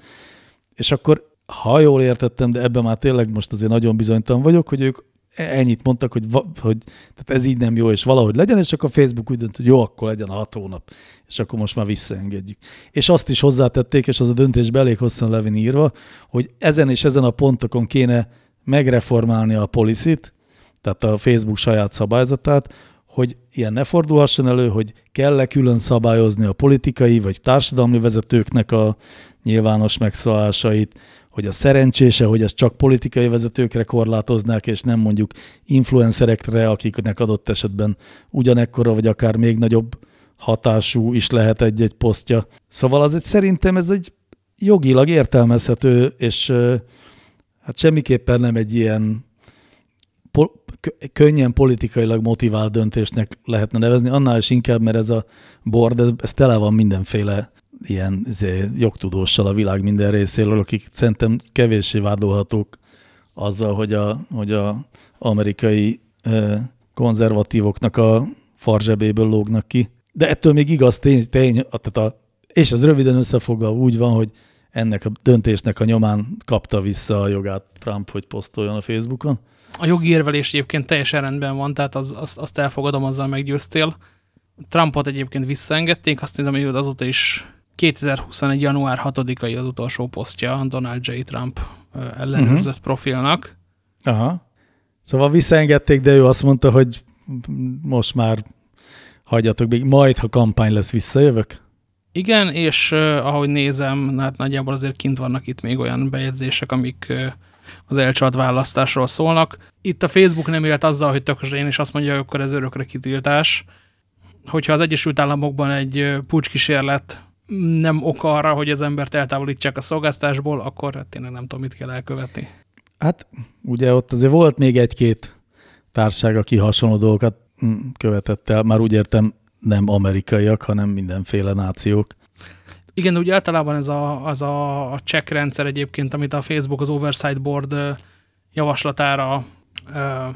És akkor, ha jól értettem, de ebben már tényleg most azért nagyon bizonytalan vagyok, hogy ők ennyit mondtak, hogy, hogy tehát ez így nem jó, és valahogy legyen, és akkor a Facebook úgy dönt, hogy jó, akkor legyen a hat hónap, és akkor most már visszaengedjük. És azt is hozzátették, és az a döntésbe elég hosszan levin írva, hogy ezen és ezen a pontokon kéne megreformálni a policit, tehát a Facebook saját szabályzatát, hogy ilyen ne fordulhasson elő, hogy kell-e külön szabályozni a politikai vagy társadalmi vezetőknek a nyilvános megszólásait, hogy a szerencsése, hogy ezt csak politikai vezetőkre korlátoznák, és nem mondjuk influencerekre, akiknek adott esetben ugyanekkora, vagy akár még nagyobb hatású is lehet egy-egy posztja. Szóval az egy, szerintem ez egy jogilag értelmezhető, és hát semmiképpen nem egy ilyen könnyen politikailag motivált döntésnek lehetne nevezni, annál is inkább, mert ez a board, ez, ez tele van mindenféle ilyen izé, jogtudóssal a világ minden részéről, akik szerintem kevéssé vádolhatók azzal, hogy a, hogy a amerikai konzervatívoknak a farzsebéből lógnak ki. De ettől még igaz tény, tény tehát a, és ez röviden összefoglalva úgy van, hogy ennek a döntésnek a nyomán kapta vissza a jogát Trump, hogy posztoljon a Facebookon. A jogi érvelés egyébként teljesen rendben van, tehát az, azt, azt elfogadom, azzal meggyőztél. Trumpot egyébként visszaengedték, azt nézem, hogy azóta is 2021. január 6-ai az utolsó posztja Donald J. Trump ellenőrzött uh mhm. -huh. profilnak. Aha. Szóval visszaengedték, de ő azt mondta, hogy most már hagyjatok még, majd, ha kampány lesz, visszajövök? Igen, és uh, ahogy nézem, hát nagyjából azért kint vannak itt még olyan bejegyzések, amik uh, az elcsalt választásról szólnak. Itt a Facebook nem élt azzal, hogy tökösén, és azt mondja, hogy akkor ez örökre kitiltás. Hogyha az Egyesült Államokban egy pucskísérlet nem ok arra, hogy az embert eltávolítsák a szolgáltatásból, akkor hát tényleg nem tudom, mit kell elkövetni. Hát ugye ott azért volt még egy-két társaság, aki hasonló dolgokat mm, követett el, már úgy értem nem amerikaiak, hanem mindenféle nációk. Igen, úgy általában ez a, az a, a check rendszer egyébként, amit a Facebook az Oversight Board javaslatára ö,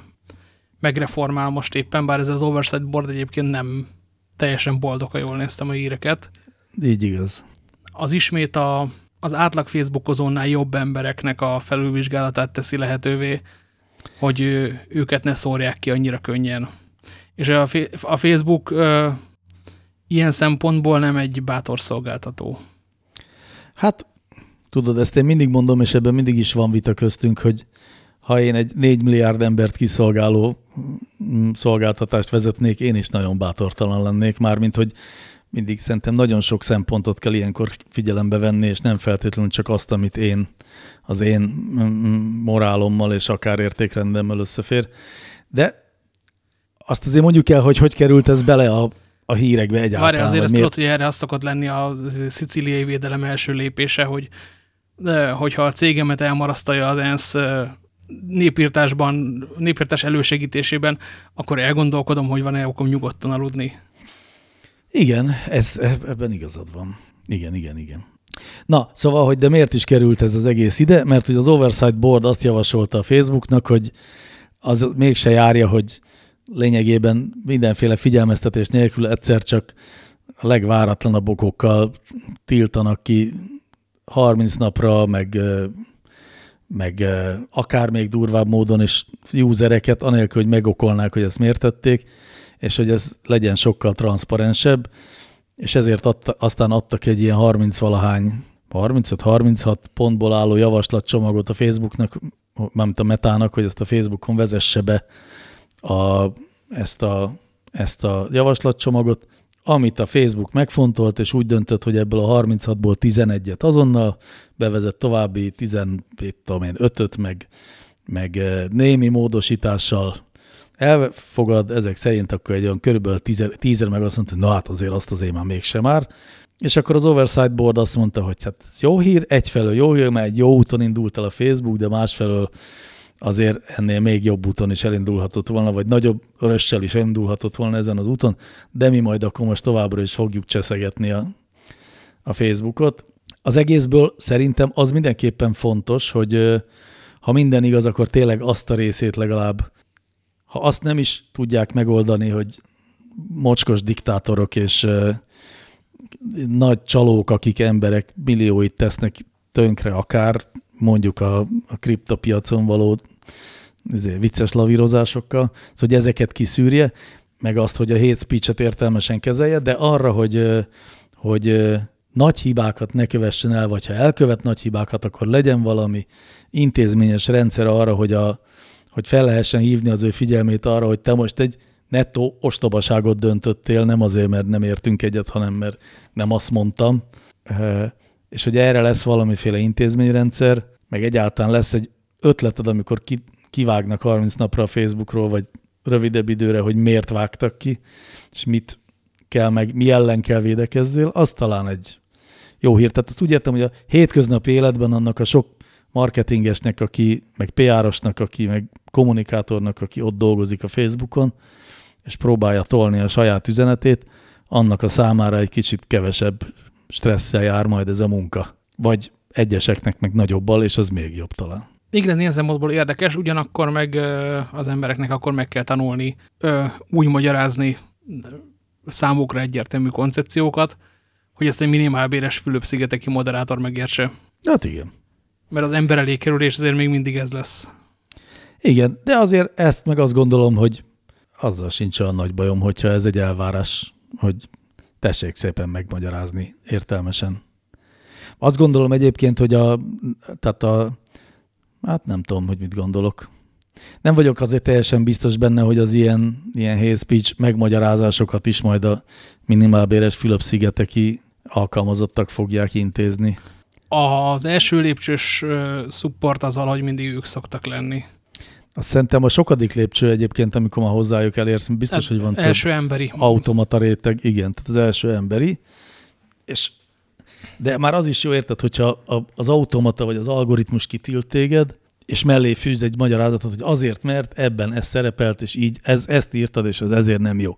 megreformál most éppen, bár ez az Oversight Board egyébként nem teljesen boldog, ha jól néztem a híreket. Így igaz. Az ismét a, az átlag Facebookozónál jobb embereknek a felülvizsgálatát teszi lehetővé, hogy őket ne szórják ki annyira könnyen. És a, a Facebook ö, ilyen szempontból nem egy bátor szolgáltató. Hát, tudod, ezt én mindig mondom, és ebben mindig is van vita köztünk, hogy ha én egy 4 milliárd embert kiszolgáló mm, szolgáltatást vezetnék, én is nagyon bátortalan lennék, mármint, hogy mindig szerintem nagyon sok szempontot kell ilyenkor figyelembe venni, és nem feltétlenül csak azt, amit én az én mm, mm, morálommal és akár értékrendemmel összefér. De Azt azért mondjuk el, hogy hogy került ez bele a, a hírekbe egyáltalán. Várj, azért ezt tudod, hogy erre az szokott lenni a szicíliai védelem első lépése, hogy de, hogyha a cégemet elmarasztalja az ENSZ népírtásban, népírtás elősegítésében, akkor elgondolkodom, hogy van-e okom nyugodtan aludni. Igen, ez, ebben igazad van. Igen, igen, igen. Na, szóval, hogy de miért is került ez az egész ide? Mert hogy az Oversight Board azt javasolta a Facebooknak, hogy az mégse járja, hogy lényegében mindenféle figyelmeztetés nélkül egyszer csak a legváratlanabb okokkal tiltanak ki 30 napra, meg, meg akár még durvább módon is usereket, anélkül, hogy megokolnák, hogy ezt miért tették, és hogy ez legyen sokkal transzparensebb, és ezért adta, aztán adtak egy ilyen 30-valahány, 35-36 pontból álló javaslatcsomagot a Facebooknak, mármint a metának, hogy ezt a Facebookon vezesse be a, ezt, a, ezt a javaslatcsomagot, amit a Facebook megfontolt, és úgy döntött, hogy ebből a 36-ból 11-et azonnal bevezet további 15-öt, meg, meg eh, némi módosítással elfogad, ezek szerint akkor egy olyan körülbelül 10 meg azt mondta, na hát azért azt azért már mégsem már. És akkor az Oversight Board azt mondta, hogy hát ez jó hír, egyfelől jó hír, mert egy jó úton indult el a Facebook, de másfelől azért ennél még jobb úton is elindulhatott volna, vagy nagyobb rössel is elindulhatott volna ezen az úton, de mi majd akkor most továbbra is fogjuk cseszegetni a, a Facebookot. Az egészből szerintem az mindenképpen fontos, hogy ha minden igaz, akkor tényleg azt a részét legalább, ha azt nem is tudják megoldani, hogy mocskos diktátorok és nagy csalók, akik emberek millióit tesznek tönkre akár, mondjuk a, a kriptopiacon való izé, vicces lavírozásokkal, szóval hogy ezeket kiszűrje, meg azt, hogy a hate speech-et értelmesen kezelje, de arra, hogy, hogy nagy hibákat ne kövessen el, vagy ha elkövet nagy hibákat, akkor legyen valami intézményes rendszer arra, hogy, a, hogy fel lehessen hívni az ő figyelmét arra, hogy te most egy nettó ostobaságot döntöttél, nem azért, mert nem értünk egyet, hanem mert nem azt mondtam, és hogy erre lesz valamiféle intézményrendszer, meg egyáltalán lesz egy ötleted, amikor ki, kivágnak 30 napra a Facebookról, vagy rövidebb időre, hogy miért vágtak ki, és mit kell meg, mi ellen kell védekezzél, az talán egy jó hír. Tehát azt úgy értem, hogy a hétköznapi életben annak a sok marketingesnek, aki, meg PR-osnak, aki, meg kommunikátornak, aki ott dolgozik a Facebookon, és próbálja tolni a saját üzenetét, annak a számára egy kicsit kevesebb stresszel jár majd ez a munka. Vagy egyeseknek meg nagyobbal, és az még jobb talán. Igen, ez ilyen szempontból érdekes, ugyanakkor meg az embereknek akkor meg kell tanulni úgy magyarázni számukra egyértelmű koncepciókat, hogy ezt egy minimálbéres Fülöp-szigeteki moderátor megértse. Hát igen. Mert az ember elé kerül, azért még mindig ez lesz. Igen, de azért ezt meg azt gondolom, hogy azzal sincs olyan nagy bajom, hogyha ez egy elvárás, hogy tessék szépen megmagyarázni értelmesen. Azt gondolom egyébként, hogy a, tehát a, hát nem tudom, hogy mit gondolok. Nem vagyok azért teljesen biztos benne, hogy az ilyen, ilyen hate speech megmagyarázásokat is majd a minimálbéres Fülöp-szigeteki alkalmazottak fogják intézni. Az első lépcsős support az valahogy mindig ők szoktak lenni. Azt szerintem a sokadik lépcső egyébként, amikor már hozzájuk elérsz, biztos, hogy van első több emberi. automata réteg, igen, tehát az első emberi, és de már az is jó érted, hogyha az automata vagy az algoritmus kitilt téged, és mellé fűz egy magyarázatot, hogy azért, mert ebben ez szerepelt, és így ez, ezt írtad, és ez ezért nem jó.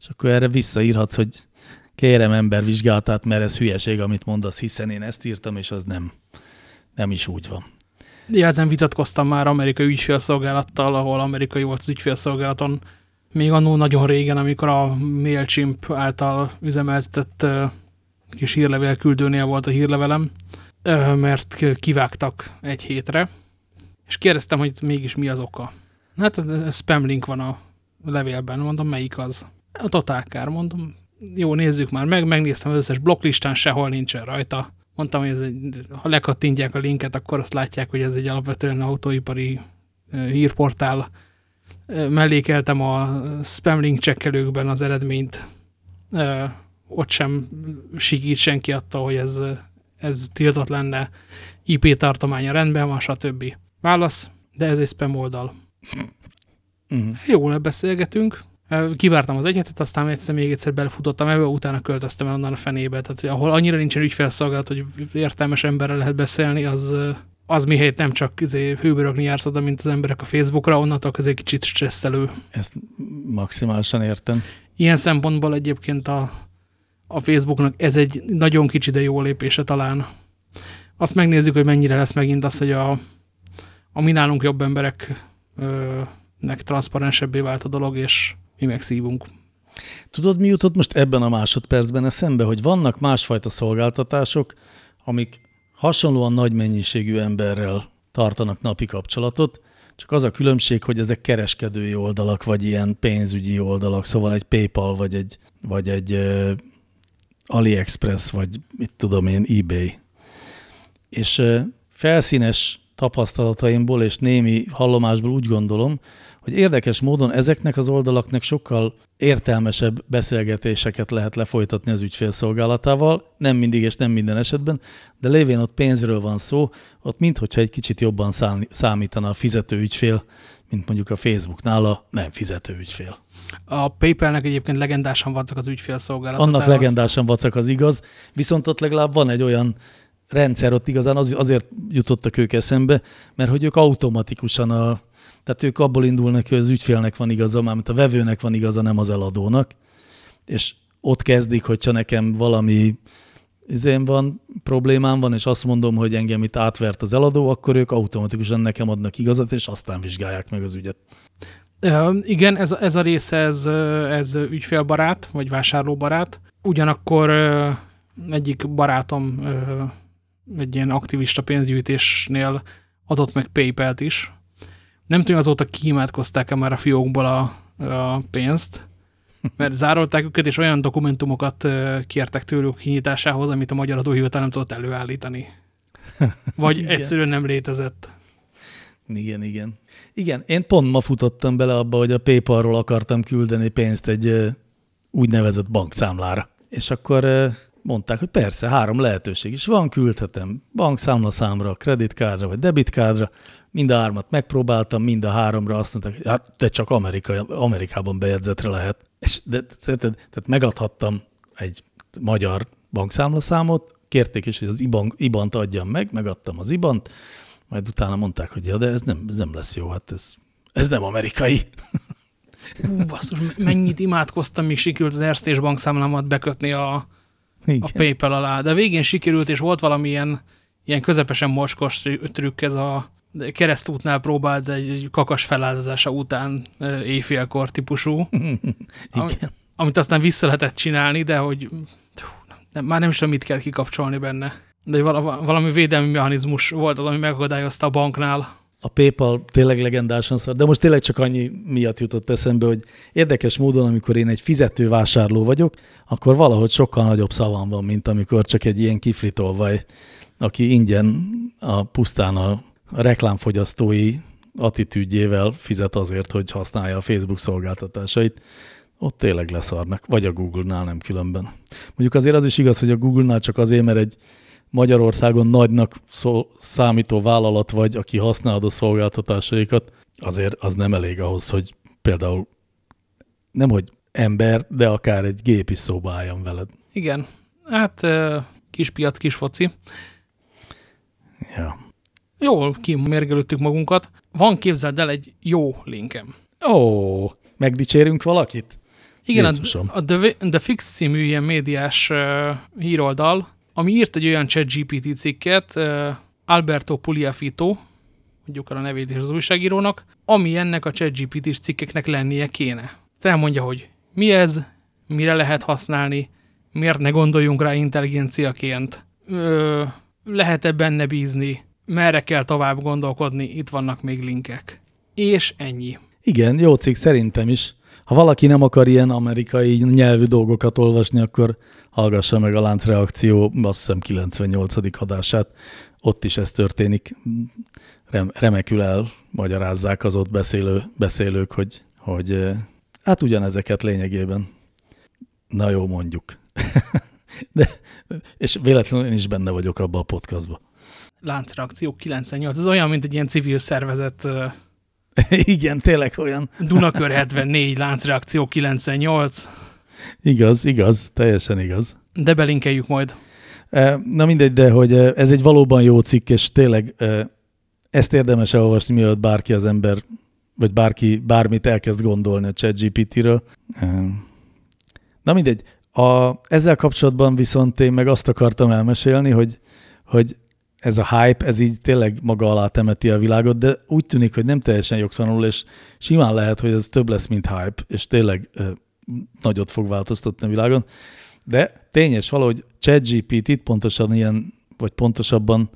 És akkor erre visszaírhatsz, hogy kérem ember vizsgálatát, mert ez hülyeség, amit mondasz, hiszen én ezt írtam, és az nem, nem is úgy van. Ja, ezen vitatkoztam már amerikai ügyfélszolgálattal, ahol amerikai volt az ügyfélszolgálaton, még annó nagyon régen, amikor a MailChimp által üzemeltetett kis hírlevél küldőnél volt a hírlevelem, mert kivágtak egy hétre, és kérdeztem, hogy mégis mi az oka. Hát ez spam link van a levélben, mondom, melyik az? A totálkár, mondom, jó, nézzük már meg, megnéztem az összes blokklistán, sehol nincsen rajta. Mondtam, hogy ez egy, ha lekattintják a linket, akkor azt látják, hogy ez egy alapvetően autóipari hírportál. Mellékeltem a spam link csekkelőkben az eredményt. Ott sem sikít senki attól, hogy ez, ez tiltott lenne. IP tartománya rendben van, stb. Válasz, de ez egy spam oldal. Uh mhm. -huh. Jól beszélgetünk, Kivártam az egyetet, aztán egyszer még egyszer belefutottam ebbe, utána költöztem el onnan a fenébe. Tehát ahol annyira nincsen ügyfélszolgálat, hogy értelmes emberrel lehet beszélni, az, az mihelyt nem csak izé, hőbörögni jársz oda, mint az emberek a Facebookra, onnantól ez egy kicsit stresszelő. Ezt maximálisan értem. Ilyen szempontból egyébként a, a Facebooknak ez egy nagyon kicsi, de jó lépése talán. Azt megnézzük, hogy mennyire lesz megint az, hogy a, a mi nálunk jobb embereknek transzparensebbé vált a dolog, és mi megszívunk. Tudod, mi jutott most ebben a másodpercben eszembe, hogy vannak másfajta szolgáltatások, amik hasonlóan nagy mennyiségű emberrel tartanak napi kapcsolatot, csak az a különbség, hogy ezek kereskedői oldalak, vagy ilyen pénzügyi oldalak, szóval egy PayPal, vagy egy, vagy egy uh, AliExpress, vagy mit tudom én, eBay. És uh, felszínes tapasztalataimból és némi hallomásból úgy gondolom, hogy érdekes módon ezeknek az oldalaknak sokkal értelmesebb beszélgetéseket lehet lefolytatni az ügyfélszolgálatával, nem mindig és nem minden esetben, de lévén ott pénzről van szó, ott minthogyha egy kicsit jobban számítana a fizető ügyfél, mint mondjuk a Facebooknál a nem fizető ügyfél. A PayPal-nek egyébként legendásan vacak az ügyfélszolgálat. Annak legendásan vacak az igaz, viszont ott legalább van egy olyan rendszer, ott igazán az, azért jutottak ők eszembe, mert hogy ők automatikusan a, tehát ők abból indulnak, hogy az ügyfélnek van igaza, mármint a vevőnek van igaza, nem az eladónak, és ott kezdik, hogyha nekem valami izén van, problémám van, és azt mondom, hogy engem itt átvert az eladó, akkor ők automatikusan nekem adnak igazat, és aztán vizsgálják meg az ügyet. Uh, igen, ez, ez a része, ez, ez ügyfélbarát, vagy vásárlóbarát. Ugyanakkor uh, egyik barátom uh, egy ilyen aktivista pénzgyűjtésnél adott meg PayPal-t is, nem tudom, azóta kiimádkozták-e már a fiókból a, a pénzt, mert zárolták őket, és olyan dokumentumokat kértek tőlük kinyitásához, amit a magyar adóhivatal nem tudott előállítani. Vagy igen. egyszerűen nem létezett. Igen, igen. Igen, én pont ma futottam bele abba, hogy a PayPal-ról akartam küldeni pénzt egy úgynevezett bankszámlára. És akkor mondták, hogy persze, három lehetőség is van, küldhetem bankszámlaszámra, kreditkárra vagy debitkárra, Mind a hármat megpróbáltam, mind a háromra azt mondták, hogy hát, de csak Amerika, Amerikában bejegyzetre lehet. És de, tehát, tehát megadhattam egy magyar bankszámlaszámot, kérték is, hogy az IBAN, IBAN-t adjam meg, megadtam az IBAN-t, majd utána mondták, hogy ja, de ez nem, ez nem lesz jó, hát ez, ez nem amerikai. Hú, basszus, mennyit imádkoztam, míg sikerült az Erstés bankszámlámat bekötni a, a PayPal alá. De végén sikerült, és volt valamilyen ilyen közepesen mocskos trükk ez a keresztútnál próbált egy kakas feláldozása után éjfélkor típusú, Igen. amit aztán vissza lehetett csinálni, de hogy nem, már nem is tudom, mit kell kikapcsolni benne. De valami védelmi mechanizmus volt az, ami megakadályozta a banknál. A PayPal tényleg legendásan szar, de most tényleg csak annyi miatt jutott eszembe, hogy érdekes módon, amikor én egy fizető vásárló vagyok, akkor valahogy sokkal nagyobb szavam van, mint amikor csak egy ilyen kiflitolvaj, aki ingyen a pusztán a reklámfogyasztói attitűdjével fizet azért, hogy használja a Facebook szolgáltatásait, ott tényleg leszarnak, vagy a Google-nál nem különben. Mondjuk azért az is igaz, hogy a Google-nál csak azért, mert egy Magyarországon nagynak szó, számító vállalat vagy, aki használod a szolgáltatásaikat, azért az nem elég ahhoz, hogy például nem hogy ember, de akár egy gép is szóba álljon veled. Igen, hát kis piac, kis foci. Ja. Jól kimérgelődtük magunkat. Van, képzeld el, egy jó linkem. Ó, megdicsérünk valakit? Igen, a, a The, The Fix című ilyen médiás uh, híroldal, ami írt egy olyan chat GPT cikket, Alberto Pugliafito, mondjuk a nevét is az újságírónak, ami ennek a chat GPT-s cikkeknek lennie kéne. Elmondja, hogy mi ez, mire lehet használni, miért ne gondoljunk rá intelligenciaként, lehet-e benne bízni, merre kell tovább gondolkodni, itt vannak még linkek. És ennyi. Igen, jó cikk szerintem is. Ha valaki nem akar ilyen amerikai nyelvű dolgokat olvasni, akkor hallgassa meg a láncreakció, azt hiszem 98. adását. Ott is ez történik. Rem, remekül el magyarázzák az ott beszélő, beszélők, hogy, hogy eh, hát ugyanezeket lényegében. Na jó, mondjuk. De, és véletlenül én is benne vagyok abban a podcastban láncreakció 98. Ez olyan, mint egy ilyen civil szervezet Igen, tényleg olyan. Dunakör 74, láncreakció 98. Igaz, igaz, teljesen igaz. De belinkeljük majd. Na mindegy, de hogy ez egy valóban jó cikk, és tényleg ezt érdemes elolvasni, mielőtt bárki az ember, vagy bárki bármit elkezd gondolni a ChatGPT-ről. Na mindegy, a, ezzel kapcsolatban viszont én meg azt akartam elmesélni, hogy, hogy ez a hype, ez így tényleg maga alá temeti a világot, de úgy tűnik, hogy nem teljesen jogszanul, és simán lehet, hogy ez több lesz, mint hype, és tényleg nagyot fog változtatni a világon. De tényes valahogy ChatGPT-t pontosan ilyen, vagy pontosabban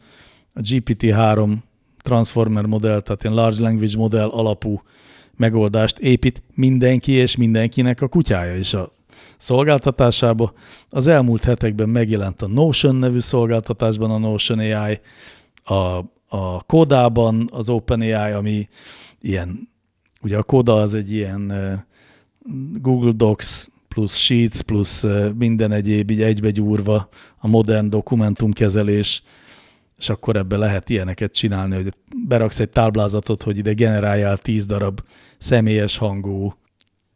a GPT-3 transformer modell, tehát ilyen large language modell alapú megoldást épít mindenki és mindenkinek a kutyája is a szolgáltatásába. Az elmúlt hetekben megjelent a Notion nevű szolgáltatásban a Notion AI, a, a Kodában az OpenAI, ami ilyen, ugye a Koda az egy ilyen Google Docs plusz Sheets plusz minden egyéb így egybegyúrva a modern dokumentumkezelés, és akkor ebbe lehet ilyeneket csinálni, hogy beraksz egy táblázatot, hogy ide generáljál tíz darab személyes hangú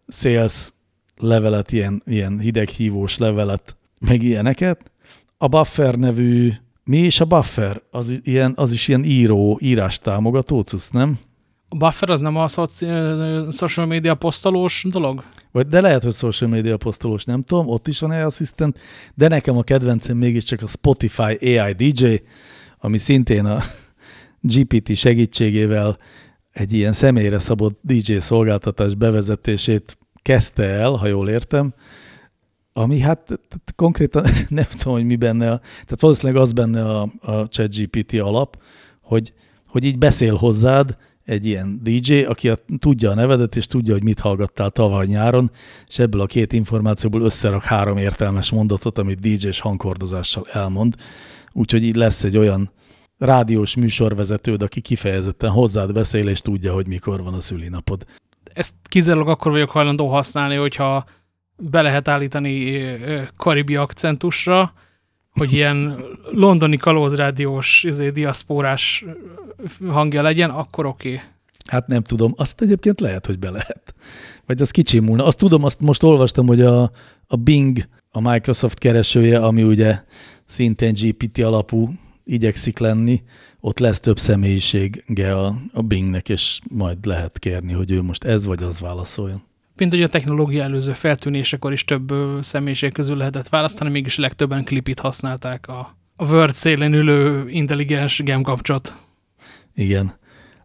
sales levelet, ilyen, ilyen hideghívós levelet, meg ilyeneket. A Buffer nevű, mi is a Buffer? Az, ilyen, az is ilyen író, írás támogató cusz, nem? A Buffer az nem a social media posztolós dolog? Vagy, de lehet, hogy social media posztolós, nem tudom, ott is van AI Assistant, de nekem a kedvencem mégiscsak a Spotify AI DJ, ami szintén a GPT segítségével egy ilyen személyre szabott DJ szolgáltatás bevezetését kezdte el, ha jól értem, ami hát konkrétan nem tudom, hogy mi benne, a, tehát valószínűleg az benne a, a ChatGPT alap, hogy, hogy így beszél hozzád egy ilyen DJ, aki a, tudja a nevedet, és tudja, hogy mit hallgattál tavaly nyáron, és ebből a két információból összerak három értelmes mondatot, amit DJ-s hangkordozással elmond. Úgyhogy így lesz egy olyan rádiós műsorvezetőd, aki kifejezetten hozzád beszél, és tudja, hogy mikor van a szülinapod ezt kizárólag akkor vagyok hajlandó használni, hogyha be lehet állítani karibi akcentusra, hogy ilyen londoni kalózrádiós, izé, diaszpórás hangja legyen, akkor oké. Hát nem tudom, azt egyébként lehet, hogy be lehet. Vagy az kicsimulna. Azt tudom, azt most olvastam, hogy a, a Bing, a Microsoft keresője, ami ugye szintén GPT alapú igyekszik lenni, ott lesz több személyisége a, a Bingnek, és majd lehet kérni, hogy ő most ez vagy az válaszoljon. Mint hogy a technológia előző feltűnésekor is több személyiség közül lehetett választani, mégis legtöbben klipit használták a, a Word szélén ülő intelligens gemkapcsot. Igen.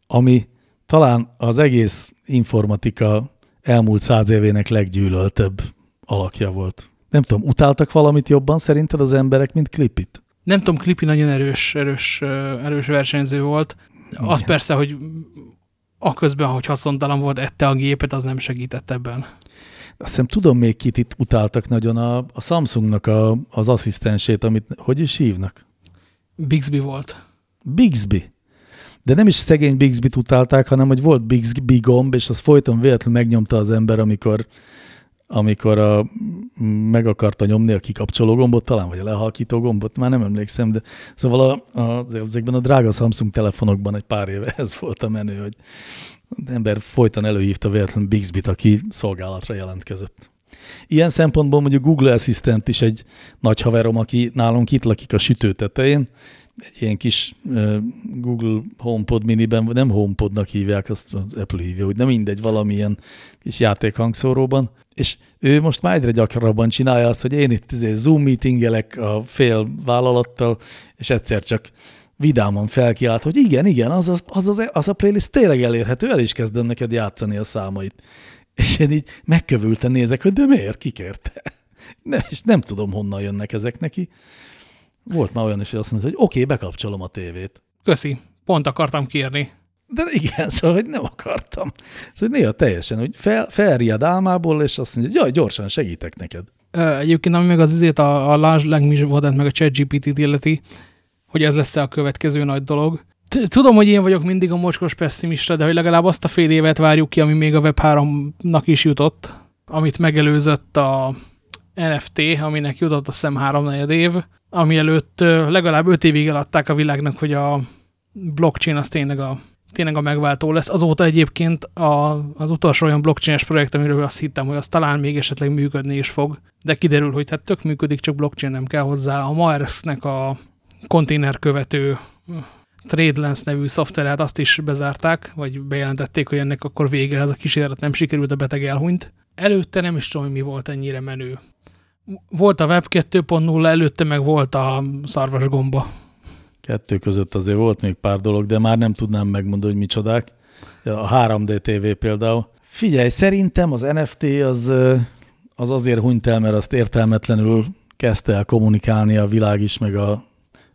Ami talán az egész informatika elmúlt száz évének leggyűlöltebb alakja volt. Nem tudom, utáltak valamit jobban szerinted az emberek, mint klipit? Nem tudom, Clippy nagyon erős, erős, erős versenyző volt. Igen. Az persze, hogy aközben, hogy haszontalan volt, ette a gépet, az nem segített ebben. Azt hiszem, tudom még kit itt utáltak nagyon, a, a Samsungnak a, az asszisztensét, amit hogy is hívnak? Bixby volt. Bixby. De nem is szegény Bixby-t utálták, hanem hogy volt Bixby gomb, és az folyton véletlenül megnyomta az ember, amikor amikor a, meg akarta nyomni a kikapcsoló gombot, talán, vagy a lehalkító gombot, már nem emlékszem, de szóval a, a, ezekben a drága Samsung telefonokban egy pár éve ez volt a menő, hogy az ember folyton előhívta véletlenül Bixby-t, aki szolgálatra jelentkezett. Ilyen szempontból mondjuk Google Assistant is egy nagy haverom, aki nálunk itt lakik a sütő tetején, egy ilyen kis Google HomePod miniben, nem HomePodnak hívják, azt az Apple hívja, hogy nem mindegy, valamilyen kis játékhangszóróban, és ő most már egyre gyakrabban csinálja azt, hogy én itt izé Zoom meetingelek a fél vállalattal, és egyszer csak vidáman felkiált, hogy igen, igen, az, az, az, az a playlist tényleg elérhető, el is kezdem neked játszani a számait. És én így megkövülten nézek, hogy de miért, kikérte? Ne, és nem tudom, honnan jönnek ezek neki. Volt már olyan is, hogy azt mondta, hogy oké, okay, bekapcsolom a tévét. Köszi, pont akartam kérni. De igen, szóval, hogy nem akartam. Szóval néha teljesen, hogy fel, felriad álmából, és azt mondja, hogy jaj, gyorsan segítek neked. Egyébként, ami meg az azért a, a Large Language Model meg a ChatGPT-t illeti, hogy ez lesz -e a következő nagy dolog. Tudom, hogy én vagyok mindig a mocskos pessimista, de hogy legalább azt a fél évet várjuk ki, ami még a Web3-nak is jutott, amit megelőzött a NFT, aminek jutott a szem háromnegyed év, ami előtt legalább öt évig eladták a világnak, hogy a blockchain az tényleg a tényleg a megváltó lesz. Azóta egyébként a, az utolsó olyan blockchain projekt, amiről azt hittem, hogy az talán még esetleg működni is fog, de kiderül, hogy hát tök működik, csak blockchain nem kell hozzá. A Mars-nek a konténer követő TradeLens nevű szoftveret azt is bezárták, vagy bejelentették, hogy ennek akkor vége, ez a kísérlet nem sikerült, a beteg elhunyt. Előtte nem is tudom, mi volt ennyire menő. Volt a Web 2.0, előtte meg volt a szarvas gomba. Kettő között azért volt még pár dolog, de már nem tudnám megmondani, hogy micsodák. A 3D TV például. Figyelj, szerintem az NFT az, az azért hunyt el, mert azt értelmetlenül kezdte el kommunikálni a világ is, meg a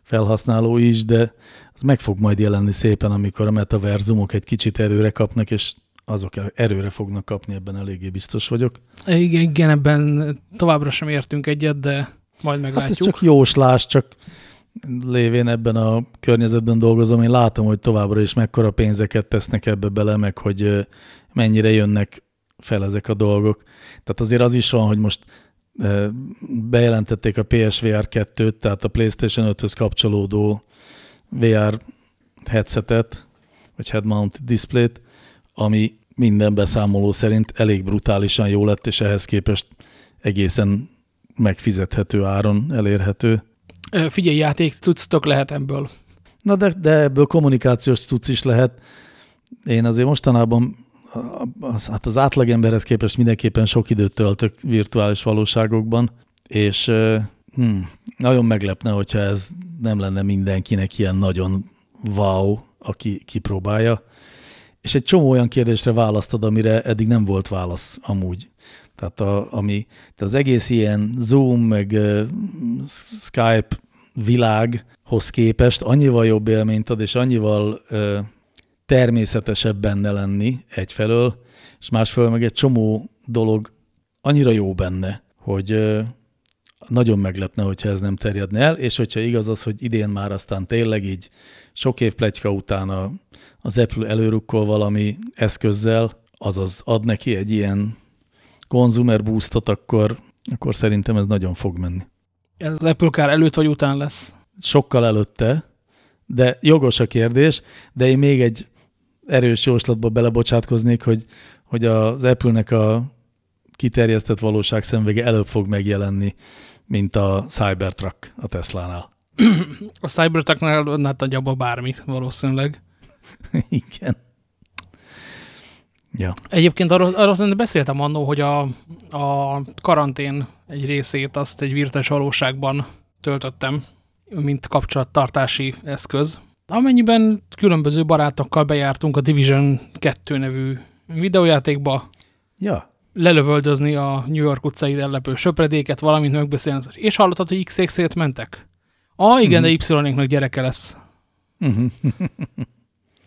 felhasználó is, de az meg fog majd jelenni szépen, amikor a metaverzumok egy kicsit erőre kapnak, és azok erőre fognak kapni, ebben eléggé biztos vagyok. Igen, igen ebben továbbra sem értünk egyet, de majd meglátjuk. Hát ez csak jóslás, csak lévén ebben a környezetben dolgozom, én látom, hogy továbbra is mekkora pénzeket tesznek ebbe bele, meg hogy mennyire jönnek fel ezek a dolgok. Tehát azért az is van, hogy most bejelentették a PSVR 2-t, tehát a PlayStation 5-höz kapcsolódó VR headsetet, vagy head-mount displayt, ami minden beszámoló szerint elég brutálisan jó lett, és ehhez képest egészen megfizethető áron elérhető. Figyelj, játék cucctok lehet ebből. Na de, de ebből kommunikációs cucc is lehet. Én azért mostanában az, hát az átlagemberhez képest mindenképpen sok időt töltök virtuális valóságokban, és hm, nagyon meglepne, hogyha ez nem lenne mindenkinek ilyen nagyon wow, aki kipróbálja. És egy csomó olyan kérdésre választod, amire eddig nem volt válasz amúgy. Tehát a, ami, tehát az egész ilyen Zoom, meg uh, Skype világhoz képest annyival jobb élményt ad, és annyival uh, természetesebb benne lenni egyfelől, és másfelől meg egy csomó dolog annyira jó benne, hogy uh, nagyon meglepne, hogyha ez nem terjedne el, és hogyha igaz az, hogy idén már aztán tényleg így sok év pletyka után a, az Apple előrukkol valami eszközzel, azaz ad neki egy ilyen consumer boostot, akkor, akkor szerintem ez nagyon fog menni. Ez az Apple Car előtt vagy után lesz? Sokkal előtte, de jogos a kérdés, de én még egy erős jóslatba belebocsátkoznék, hogy, hogy az Apple-nek a kiterjesztett valóság szemvege előbb fog megjelenni, mint a Cybertruck a Tesla-nál. A Cybertrucknál nagyjából bármit valószínűleg. Igen. Ja. Egyébként arról, arról szerintem beszéltem annó, hogy a, a karantén egy részét azt egy virtuális valóságban töltöttem, mint kapcsolattartási eszköz. Amennyiben különböző barátokkal bejártunk a Division 2 nevű videójátékba, ja. lelövöldözni a New York utcai ellepő söpredéket, valamint megbeszélni. És hallottad, hogy X-ét mentek? Ah, igen, mm de Y-nek gyereke lesz.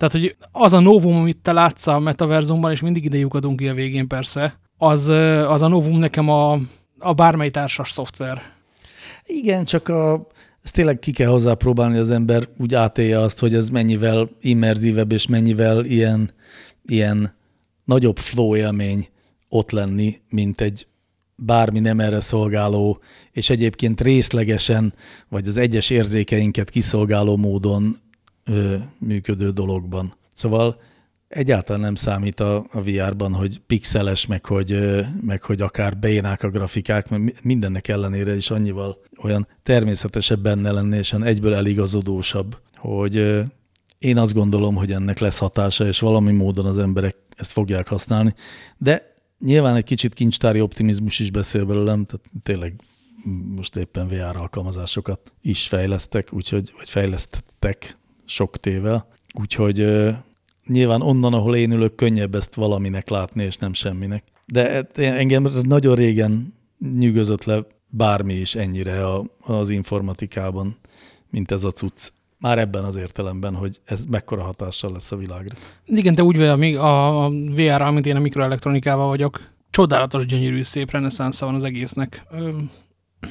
Tehát, hogy az a novum, amit te látsz a metaverzumban, és mindig ide lyukadunk ki a végén persze, az, az a novum nekem a, a bármely társas szoftver. Igen, csak a, ezt tényleg ki kell hozzá próbálni, az ember úgy átélje azt, hogy ez mennyivel immerzívebb, és mennyivel ilyen, ilyen nagyobb flow élmény ott lenni, mint egy bármi nem erre szolgáló, és egyébként részlegesen, vagy az egyes érzékeinket kiszolgáló módon ö, működő dologban. Szóval egyáltalán nem számít a, a VR-ban, hogy pixeles, meg hogy, meg hogy akár beénák a grafikák, mert mindennek ellenére is annyival olyan természetesebb benne lenni, és egyből eligazodósabb, hogy én azt gondolom, hogy ennek lesz hatása, és valami módon az emberek ezt fogják használni, de nyilván egy kicsit kincstári optimizmus is beszél belőlem, tehát tényleg most éppen VR alkalmazásokat is fejlesztek, úgyhogy, vagy fejlesztettek sok tével, úgyhogy nyilván onnan, ahol én ülök, könnyebb ezt valaminek látni, és nem semminek. De engem nagyon régen nyűgözött le bármi is ennyire a, az informatikában, mint ez a cucc. Már ebben az értelemben, hogy ez mekkora hatással lesz a világra. Igen, de úgy vagy a, a VR, amit én a mikroelektronikával vagyok, csodálatos, gyönyörű, szép reneszánsza van az egésznek.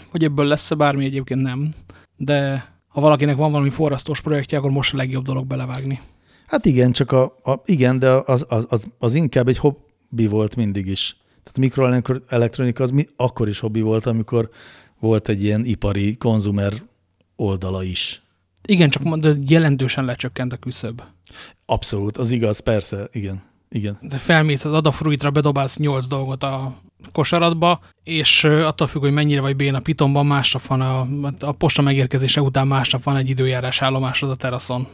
Hogy ebből lesz-e bármi, egyébként nem. De ha valakinek van valami forrasztós projektje, akkor most a legjobb dolog belevágni. Hát igen, csak a, a igen, de az, az, az, az inkább egy hobbi volt mindig is. Tehát a mikroelektronika az mi, akkor is hobbi volt, amikor volt egy ilyen ipari konzumer oldala is. Igen, csak jelentősen lecsökkent a küszöb. Abszolút, az igaz, persze, igen. igen. De felmész az Adafruitra, bedobálsz nyolc dolgot a kosaratba, és attól függ, hogy mennyire vagy béna pitomban, másnap van a, a posta megérkezése után másnap van egy időjárás állomásod a teraszon.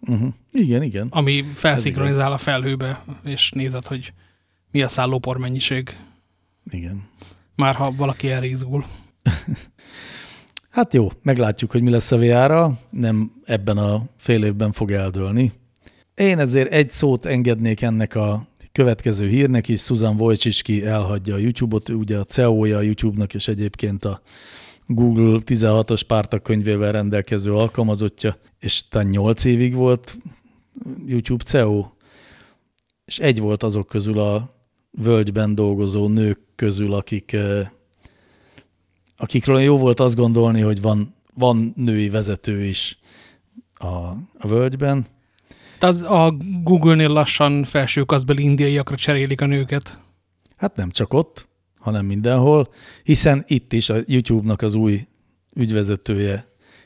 Uh -huh. Igen, igen. Ami felszinkronizál a felhőbe, és nézed, hogy mi a szállópor mennyiség. Igen. Már ha valaki erre izgul. hát jó, meglátjuk, hogy mi lesz a vr Nem ebben a fél évben fog eldőlni. Én ezért egy szót engednék ennek a következő hírnek is. Susan Wojcicki elhagyja a YouTube-ot, ugye a CEO-ja a YouTube-nak, és egyébként a Google 16-os pártakönyvével rendelkező alkalmazottja, és talán 8 évig volt YouTube CEO, és egy volt azok közül a völgyben dolgozó nők közül, akik, eh, akikről jó volt azt gondolni, hogy van, van női vezető is a, a völgyben. Tehát a Google-nél lassan felső kaszbeli indiaiakra cserélik a nőket. Hát nem csak ott, hanem mindenhol, hiszen itt is a YouTube-nak az új ügyvezetője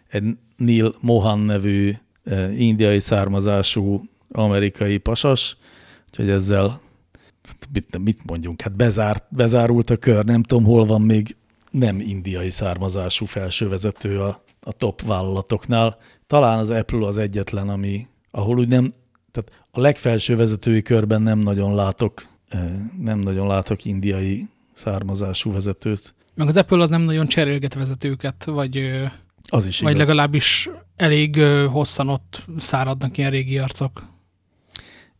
egy Neil Mohan nevű eh, indiai származású amerikai pasas, úgyhogy ezzel mit, mit mondjunk, hát bezárt, bezárult a kör, nem tudom, hol van még nem indiai származású felsővezető a, a top vállalatoknál. Talán az Apple az egyetlen, ami, ahol úgy nem, tehát a legfelső vezetői körben nem nagyon látok, eh, nem nagyon látok indiai származású vezetőt. Meg az Apple az nem nagyon cserélget vezetőket, vagy, az is vagy igaz. legalábbis elég hosszan ott száradnak ilyen régi arcok.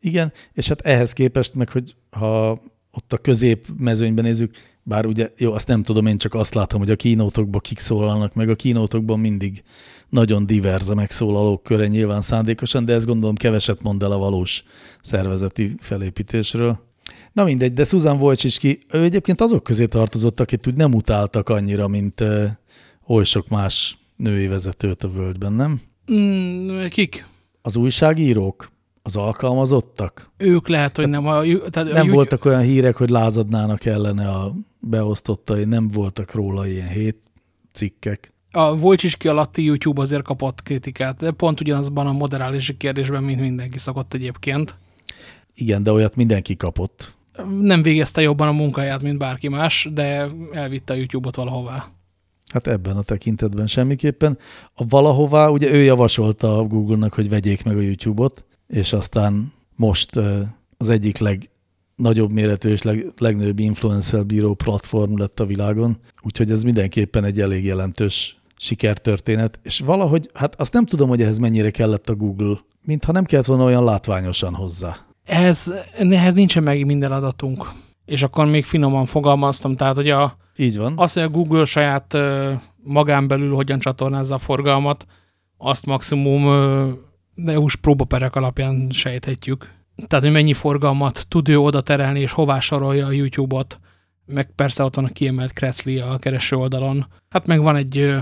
Igen, és hát ehhez képest meg, hogy ha ott a közép mezőnyben nézzük, bár ugye, jó, azt nem tudom, én csak azt látom, hogy a kínótokban kik szólalnak meg, a kínótokban mindig nagyon divers a megszólalók köre nyilván szándékosan, de ezt gondolom keveset mond el a valós szervezeti felépítésről. Na mindegy, de Susan Wojcicki, ő egyébként azok közé tartozott, akit úgy nem utáltak annyira, mint uh, oly sok más női vezetőt a völgyben, nem? Mm, kik? Az újságírók? Az alkalmazottak? Ők lehet, hogy nem. A, tehát nem a, voltak olyan hírek, hogy lázadnának ellene a beosztottai, nem voltak róla ilyen hét cikkek. A Wojcicki alatti YouTube azért kapott kritikát, de pont ugyanazban a moderálási kérdésben, mint mindenki szokott egyébként. Igen, de olyat mindenki kapott nem végezte jobban a munkáját, mint bárki más, de elvitte a YouTube-ot valahová. Hát ebben a tekintetben semmiképpen. A valahová, ugye ő javasolta a Google-nak, hogy vegyék meg a YouTube-ot, és aztán most az egyik legnagyobb méretű és leg, legnagyobb influencer bíró platform lett a világon, úgyhogy ez mindenképpen egy elég jelentős sikertörténet, és valahogy, hát azt nem tudom, hogy ehhez mennyire kellett a Google, mintha nem kellett volna olyan látványosan hozzá ehhez, ehhez nincsen meg minden adatunk. És akkor még finoman fogalmaztam, tehát hogy a, Így van. az, hogy a Google saját magán belül hogyan csatornázza a forgalmat, azt maximum EU-s próbaperek alapján sejthetjük. Tehát, hogy mennyi forgalmat tud ő oda terelni, és hová sorolja a YouTube-ot, meg persze ott van a kiemelt Krecli a kereső oldalon. Hát meg van egy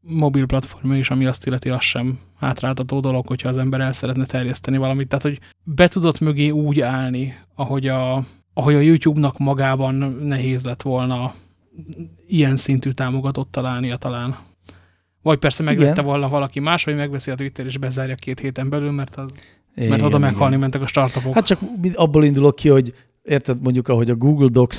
mobil platform is, ami azt illeti, az sem hátráltató dolog, hogyha az ember el szeretne terjeszteni valamit. Tehát, hogy be tudott mögé úgy állni, ahogy a, ahogy a YouTube-nak magában nehéz lett volna ilyen szintű támogatott találnia talán. Vagy persze megvette volna valaki más, vagy megveszi a Twitter és bezárja két héten belül, mert, az, igen, mert oda meghalni igen. mentek a startupok. Hát csak abból indulok ki, hogy érted mondjuk, ahogy a Google Docs,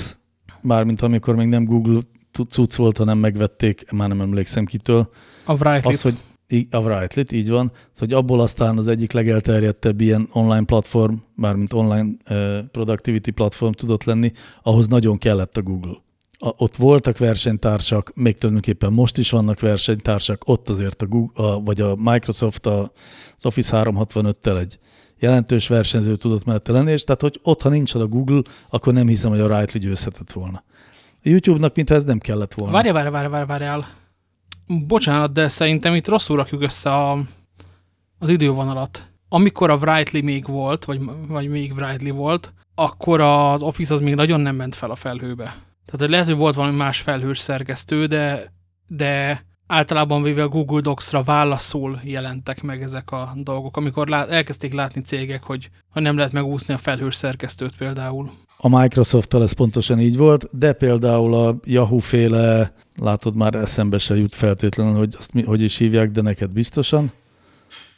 mármint amikor még nem Google cucc volt, hanem megvették, már nem emlékszem kitől. A. Az, hogy a writely így van, szóval, hogy abból aztán az egyik legelterjedtebb ilyen online platform, mármint online uh, productivity platform tudott lenni, ahhoz nagyon kellett a Google. A, ott voltak versenytársak, még tulajdonképpen most is vannak versenytársak, ott azért a Google, a, vagy a Microsoft a, az Office 365-tel egy jelentős versenyző tudott mellette lenni, és tehát, hogy ott, ha nincs a Google, akkor nem hiszem, hogy a Writely győzhetett volna. A YouTube-nak mintha ez nem kellett volna. Várj, várj, várj, várj, várj, Bocsánat, de szerintem itt rosszul rakjuk össze a, az idővonalat. Amikor a Writely még volt, vagy, vagy még Writely volt, akkor az Office az még nagyon nem ment fel a felhőbe. Tehát hogy lehet, hogy volt valami más felhős szerkesztő, de, de általában véve a Google Docs-ra válaszul jelentek meg ezek a dolgok, amikor lát, elkezdték látni cégek, hogy, hogy nem lehet megúszni a felhős szerkesztőt például. A Microsoft-tal ez pontosan így volt, de például a Yahoo-féle, látod már eszembe se jut feltétlenül, hogy azt mi, hogy is hívják, de neked biztosan.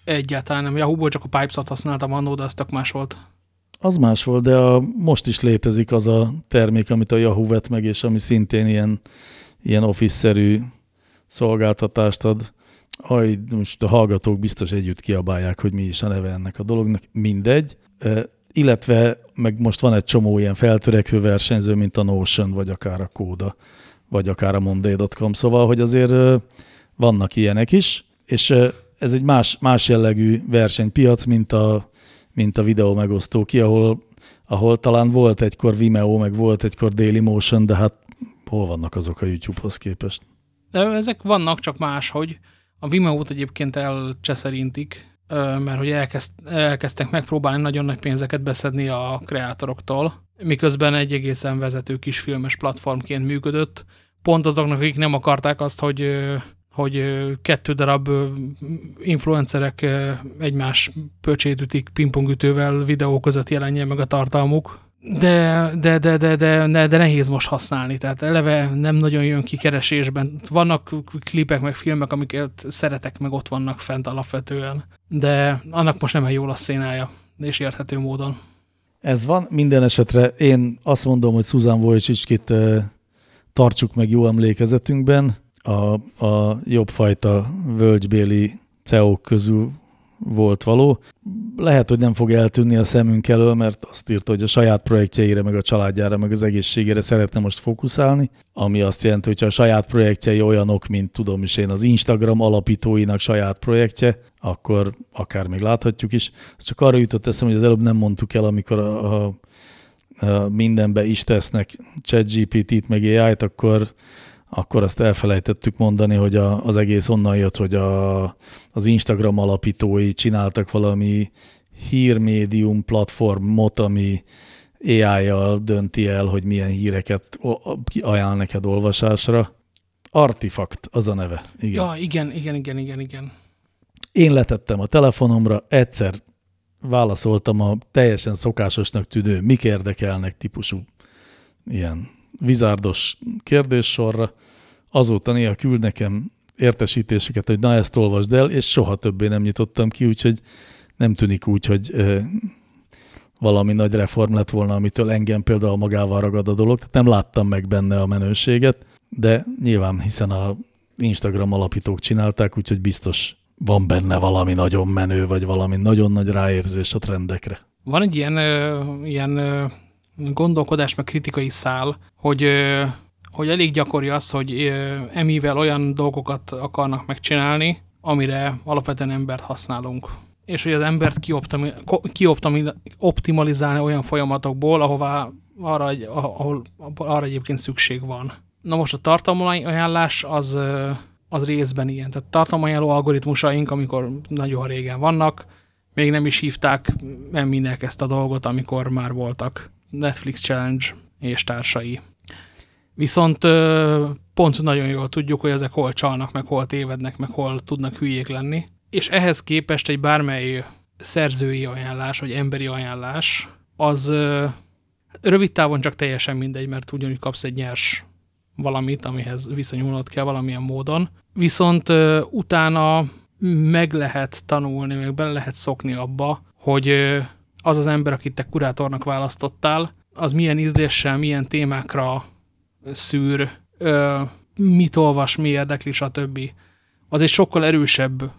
Egyáltalán nem. Yahoo-ból csak a Pipes-ot használtam annó, de az tök más volt. Az más volt, de a, most is létezik az a termék, amit a Yahoo vett meg, és ami szintén ilyen, ilyen office-szerű szolgáltatást ad. Aj, most a hallgatók biztos együtt kiabálják, hogy mi is a neve ennek a dolognak. Mindegy. E, illetve meg most van egy csomó ilyen feltörekvő versenyző, mint a Notion, vagy akár a Kóda, vagy akár a Monday.com. Szóval, hogy azért vannak ilyenek is, és ez egy más, más jellegű versenypiac, mint a, mint a videó megosztó ki, ahol, ahol talán volt egykor Vimeo, meg volt egykor Dailymotion, de hát hol vannak azok a YouTube-hoz képest? De ezek vannak, csak máshogy. A Vimeo-t egyébként elcseszerintik, mert hogy elkezd, elkezdtek megpróbálni nagyon nagy pénzeket beszedni a kreátoroktól, miközben egy egészen vezető kisfilmes platformként működött, pont azoknak, akik nem akarták azt, hogy hogy kettő darab influencerek egymás pöcsét ütik pingpongütővel videó között jelenjen meg a tartalmuk. De, de, de, de, de, de, de nehéz most használni, tehát eleve nem nagyon jön ki keresésben. Vannak klipek, meg filmek, amiket szeretek, meg ott vannak fent alapvetően, de annak most nem jól a szénája, és érthető módon. Ez van, minden esetre én azt mondom, hogy Susan Wojcicskit tartsuk meg jó emlékezetünkben, a, a jobbfajta völgybéli CEO közül volt való. Lehet, hogy nem fog eltűnni a szemünk elől, mert azt írta, hogy a saját projektjeire, meg a családjára, meg az egészségére szeretne most fókuszálni, ami azt jelenti, hogy a saját projektjei olyanok, mint tudom is én, az Instagram alapítóinak saját projektje, akkor akár még láthatjuk is. Csak arra jutott eszem, hogy az előbb nem mondtuk el, amikor a, a, a mindenbe is tesznek ChatGPT-t, meg AI-t, akkor akkor azt elfelejtettük mondani, hogy a, az egész onnan jött, hogy a, az Instagram alapítói csináltak valami hírmédium platformot, ami AI-jal dönti el, hogy milyen híreket ajánl neked olvasásra. Artifakt az a neve. Igen. Ja, igen, igen, igen, igen, igen. Én letettem a telefonomra, egyszer válaszoltam a teljesen szokásosnak tűnő, mik érdekelnek típusú ilyen vizárdos kérdéssorra, azóta néha küld nekem értesítéseket, hogy na ezt olvasd el, és soha többé nem nyitottam ki, úgyhogy nem tűnik úgy, hogy valami nagy reform lett volna, amitől engem például magával ragad a dolog, tehát nem láttam meg benne a menőséget, de nyilván hiszen a Instagram alapítók csinálták, úgyhogy biztos van benne valami nagyon menő, vagy valami nagyon nagy ráérzés a trendekre. Van egy ilyen, ilyen gondolkodás, meg kritikai szál, hogy, hogy elég gyakori az, hogy emivel olyan dolgokat akarnak megcsinálni, amire alapvetően embert használunk. És hogy az embert kioptimalizálni olyan folyamatokból, ahová arra, ahol arra egyébként szükség van. Na most a tartalmajánlás az, az részben ilyen. Tehát tartalmajánló algoritmusaink, amikor nagyon régen vannak, még nem is hívták minek ezt a dolgot, amikor már voltak. Netflix Challenge és társai. Viszont pont nagyon jól tudjuk, hogy ezek hol csalnak, meg hol tévednek, meg hol tudnak hülyék lenni. És ehhez képest egy bármely szerzői ajánlás, vagy emberi ajánlás, az rövid távon csak teljesen mindegy, mert ugyanúgy kapsz egy nyers valamit, amihez viszonyulnod kell valamilyen módon. Viszont utána meg lehet tanulni, meg bele lehet szokni abba, hogy az az ember, akit te kurátornak választottál, az milyen ízléssel, milyen témákra szűr, ö, mit olvas, mi érdekli, stb. Az egy sokkal erősebb,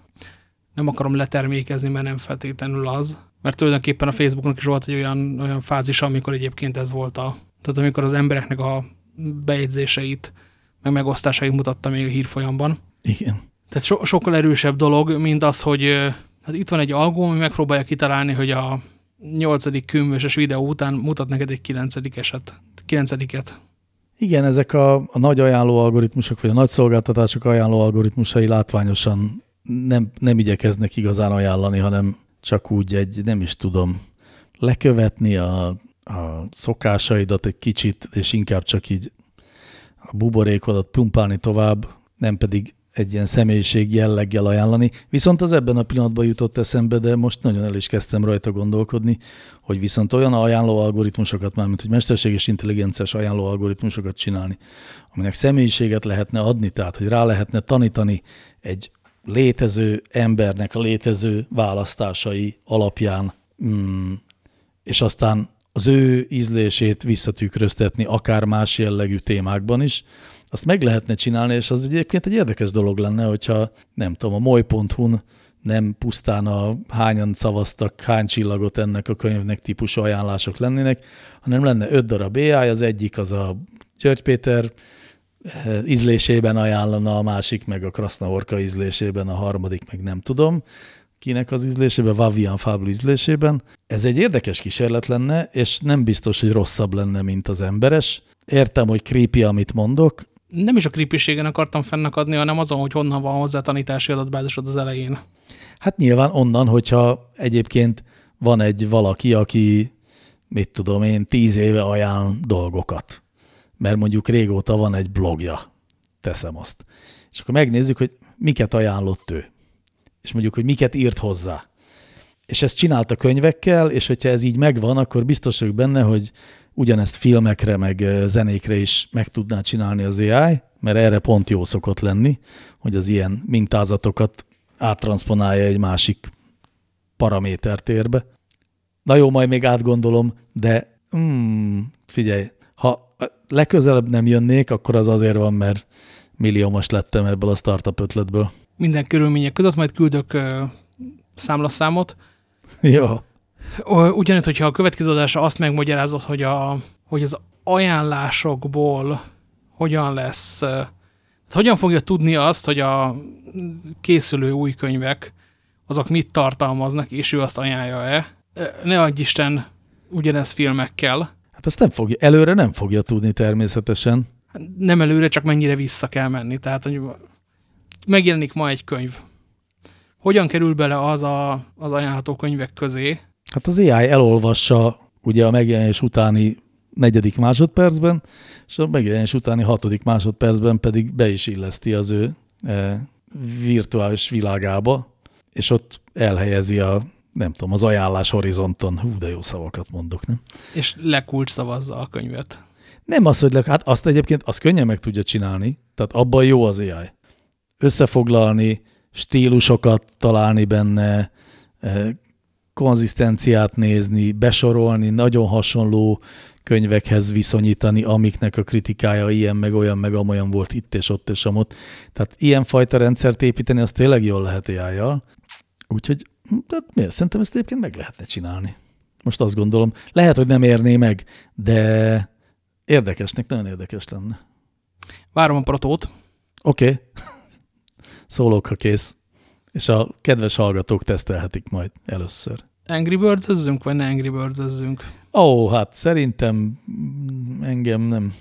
nem akarom letermékezni, mert nem feltétlenül az, mert tulajdonképpen a Facebooknak is volt egy olyan, olyan fázis, amikor egyébként ez volt a, tehát amikor az embereknek a bejegyzéseit, meg megosztásait mutatta még a hírfolyamban. Igen. Tehát so, sokkal erősebb dolog, mint az, hogy hát itt van egy algó, ami megpróbálja kitalálni, hogy a nyolcadik külmőses videó után mutat neked egy kilencedik eset, kilencediket. Igen, ezek a, a nagy ajánló algoritmusok, vagy a nagy szolgáltatások ajánló algoritmusai látványosan nem, nem igyekeznek igazán ajánlani, hanem csak úgy egy, nem is tudom, lekövetni a, a szokásaidat egy kicsit, és inkább csak így a buborékodat pumpálni tovább, nem pedig egy ilyen személyiség jelleggel ajánlani. Viszont az ebben a pillanatban jutott eszembe, de most nagyon el is kezdtem rajta gondolkodni, hogy viszont olyan ajánló algoritmusokat, mármint hogy mesterséges intelligenciás ajánló algoritmusokat csinálni, aminek személyiséget lehetne adni, tehát hogy rá lehetne tanítani egy létező embernek a létező választásai alapján, mm, és aztán az ő ízlését visszatükröztetni akár más jellegű témákban is, azt meg lehetne csinálni, és az egyébként egy érdekes dolog lenne, hogyha nem tudom, a moly.hu-n nem pusztán a hányan szavaztak, hány csillagot ennek a könyvnek típusú ajánlások lennének, hanem lenne öt darab AI, az egyik az a György Péter eh, ízlésében ajánlana, a másik meg a Krasznahorka ízlésében, a harmadik meg nem tudom kinek az ízlésében, Vavian Fable ízlésében. Ez egy érdekes kísérlet lenne, és nem biztos, hogy rosszabb lenne, mint az emberes. Értem, hogy creepy, amit mondok. Nem is a creepységen akartam fennakadni, hanem azon, hogy honnan van hozzá tanítási adatbázisod az elején. Hát nyilván onnan, hogyha egyébként van egy valaki, aki, mit tudom én, tíz éve ajánl dolgokat. Mert mondjuk régóta van egy blogja, teszem azt. És akkor megnézzük, hogy miket ajánlott ő. És mondjuk, hogy miket írt hozzá. És ezt csinálta könyvekkel, és hogyha ez így megvan, akkor biztos vagyok benne, hogy ugyanezt filmekre, meg zenékre is meg tudná csinálni az AI, mert erre pont jó szokott lenni, hogy az ilyen mintázatokat áttranszponálja egy másik paramétertérbe. Na jó, majd még átgondolom, de mm, figyelj, ha legközelebb nem jönnék, akkor az azért van, mert milliómos lettem ebből a startup ötletből. Minden körülmények között majd küldök uh, számlaszámot. Jó. Ugyanitt, hogyha a következő adásra azt megmagyarázod, hogy, a, hogy az ajánlásokból hogyan lesz hogyan fogja tudni azt, hogy a készülő új könyvek, azok mit tartalmaznak, és ő azt ajánlja-e? Ne adj Isten ugyanez filmekkel. Hát azt nem fogja, előre nem fogja tudni természetesen. Hát nem előre, csak mennyire vissza kell menni. Tehát, hogy megjelenik ma egy könyv. Hogyan kerül bele az a, az ajánlható könyvek közé? Hát az AI elolvassa ugye a megjelenés utáni negyedik másodpercben, és a megjelenés utáni hatodik másodpercben pedig be is illeszti az ő e, virtuális világába, és ott elhelyezi a, nem tudom, az ajánlás horizonton. Hú, de jó szavakat mondok, nem? És lekulcs szavazza a könyvet. Nem az, hogy le, hát azt egyébként az könnyen meg tudja csinálni, tehát abban jó az AI. Összefoglalni, stílusokat találni benne, e, konzisztenciát nézni, besorolni, nagyon hasonló könyvekhez viszonyítani, amiknek a kritikája ilyen, meg olyan, meg amolyan volt itt és ott és amott. Tehát ilyenfajta rendszert építeni, az tényleg jól lehet ai Úgyhogy hát miért? Szerintem ezt egyébként meg lehetne csinálni. Most azt gondolom, lehet, hogy nem érné meg, de érdekesnek, nagyon érdekes lenne. Várom a protót. Oké. Okay. Szólok, ha kész. És a kedves hallgatók tesztelhetik majd először. Angry birds vagy ne Angry birds Ó, hát szerintem engem nem,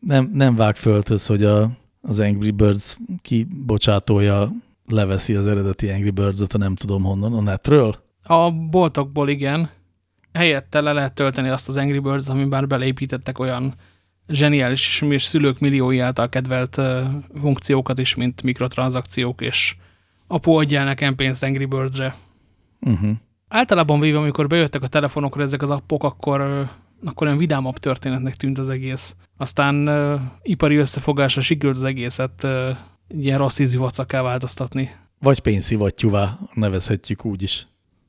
nem, nem vág föltöz, hogy a, az Angry Birds kibocsátója leveszi az eredeti Angry Birds-ot, nem tudom honnan, a netről? A boltokból igen. Helyette le lehet tölteni azt az Angry Birds, amin bár beleépítettek olyan zseniális és szülők milliói által kedvelt funkciókat is, mint mikrotranszakciók, és apu adjál nekem pénzt Angry Birds-re. Uh -huh általában véve, amikor bejöttek a telefonokra ezek az appok, akkor, akkor olyan vidámabb történetnek tűnt az egész. Aztán uh, ipari összefogásra sikerült az egészet uh, ilyen rossz ízű vacaká változtatni. Vagy pénzszivattyúvá nevezhetjük úgy is.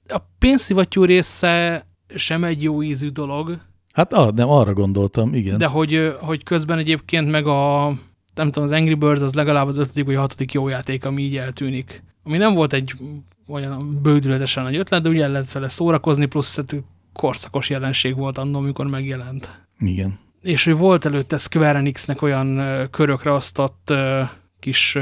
A pénzszivattyú része sem egy jó ízű dolog. Hát ah, nem, arra gondoltam, igen. De hogy, hogy közben egyébként meg a, nem tudom, az Angry Birds az legalább az ötödik vagy hatodik jó játék, ami így eltűnik. Ami nem volt egy olyan bődületesen nagy ötlet, de ugye lehet vele szórakozni, plusz korszakos jelenség volt annól, amikor megjelent. Igen. És hogy volt előtte Square Enix-nek olyan körökre osztott kis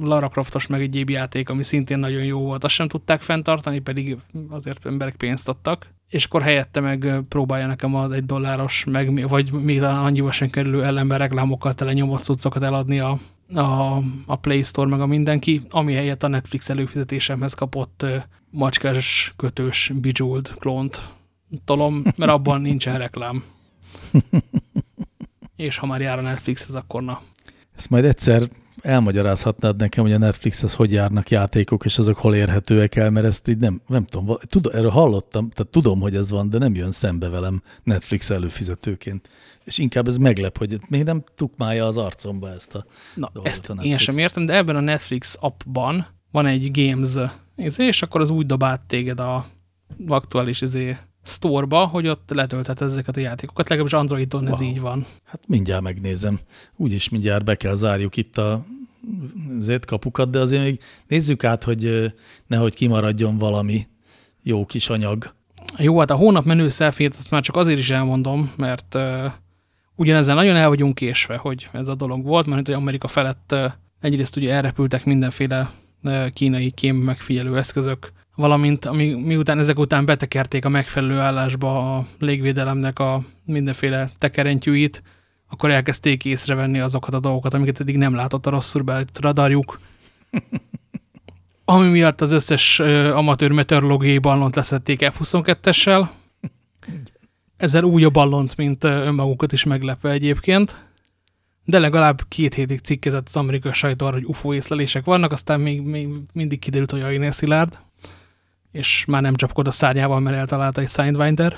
Lara Croftos meg egyéb játék, ami szintén nagyon jó volt. Azt sem tudták fenntartani, pedig azért emberek pénzt adtak. És akkor helyette meg próbálja nekem az egy dolláros, meg, vagy még annyiba sem kerülő ellenben reklámokkal tele nyomott cuccokat eladni a a, a Play Store meg a mindenki, ami helyett a Netflix előfizetésemhez kapott macskás kötős Bejeweled klónt tolom, mert abban nincsen reklám. És ha már jár a Netflixhez, akkor na. Ezt majd egyszer elmagyarázhatnád nekem, hogy a Netflix az hogy járnak játékok, és azok hol érhetőek el, mert ezt így nem, nem tudom, tudom, erről hallottam, tehát tudom, hogy ez van, de nem jön szembe velem Netflix előfizetőként. És inkább ez meglep, hogy még nem tukmálja az arcomba ezt a Na, ezt a én sem értem, de ebben a Netflix appban van egy Games, és akkor az úgy dob át téged a aktuális izé, store-ba, hogy ott letölthet ezeket a játékokat, legalábbis Androidon wow. ez így van. Hát mindjárt megnézem. Úgyis mindjárt be kell zárjuk itt a zét kapukat, de azért még nézzük át, hogy nehogy kimaradjon valami jó kis anyag. Jó, hát a hónap menő szelfét azt már csak azért is elmondom, mert uh, ugyanezzel nagyon el vagyunk késve, hogy ez a dolog volt, mert hogy Amerika felett uh, egyrészt ugye elrepültek mindenféle uh, kínai kém megfigyelő eszközök, valamint ami, miután ezek után betekerték a megfelelő állásba a légvédelemnek a mindenféle tekerentyűit, akkor elkezdték észrevenni azokat a dolgokat, amiket eddig nem látott a rosszul beállított radarjuk. Ami miatt az összes amatőr meteorológiai ballont leszették F-22-essel. Ezzel újabb ballont, mint önmagukat is meglepve egyébként. De legalább két hétig cikkezett az amerikai sajtó arra, hogy UFO észlelések vannak, aztán még, még mindig kiderült, hogy Jainél Szilárd és már nem csapkod a szárnyával, mert eltalálta egy Sidewinder.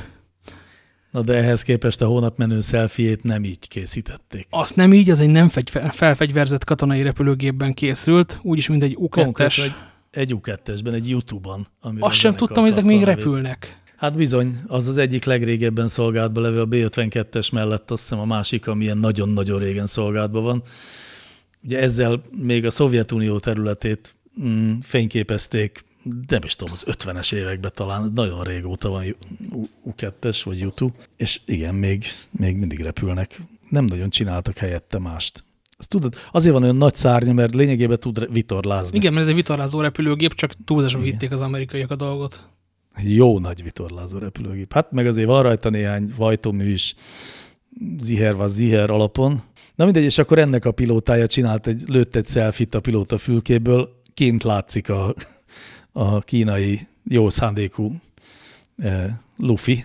Na de ehhez képest a hónap menő szelfiét nem így készítették. Azt nem így, az egy nem felfegyverzett katonai repülőgépben készült, úgyis, mint egy U2-es. Egy, egy U2-esben, egy YouTube-on. Azt sem tudtam, hogy ezek még repülnek. Hát bizony, az az egyik legrégebben szolgálatban levő a B-52-es mellett, azt hiszem a másik, ami ilyen nagyon-nagyon régen szolgálatban van. Ugye ezzel még a Szovjetunió területét mm, fényképezték nem is tudom, az 50-es években talán nagyon régóta van U2-es vagy YouTube, és igen, még, még mindig repülnek. Nem nagyon csináltak helyette mást. Azt tudod, azért van olyan nagy szárnya, mert lényegében tud vitorlázni. Igen, mert ez egy vitorlázó repülőgép, csak túlzáson vitték az amerikaiak a dolgot. Jó nagy vitorlázó repülőgép. Hát meg azért van rajta néhány vajtomű is, ziher vagy ziher alapon. Na mindegy, és akkor ennek a pilótája csinált egy, lőtt egy selfit a pilóta fülkéből, kint látszik a, a kínai jó szándékú e, Luffy.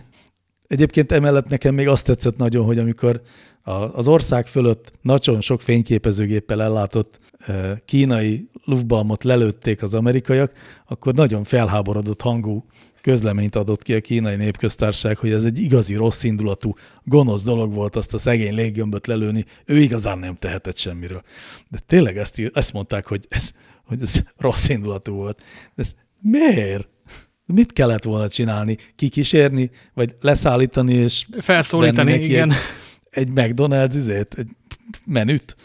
Egyébként emellett nekem még azt tetszett nagyon, hogy amikor a, az ország fölött nagyon sok fényképezőgéppel ellátott e, kínai Luftbalmot lelőtték az amerikaiak, akkor nagyon felháborodott hangú közleményt adott ki a kínai népköztárság, hogy ez egy igazi rossz indulatú, gonosz dolog volt azt a szegény léggömböt lelőni, ő igazán nem tehetett semmiről. De tényleg ezt, ezt mondták, hogy ez, hogy ez rossz indulatú volt. De ez miért? Mit kellett volna csinálni? Kikísérni? Vagy leszállítani és felszólítani, igen. Egy, egy McDonald's izét? Egy menüt?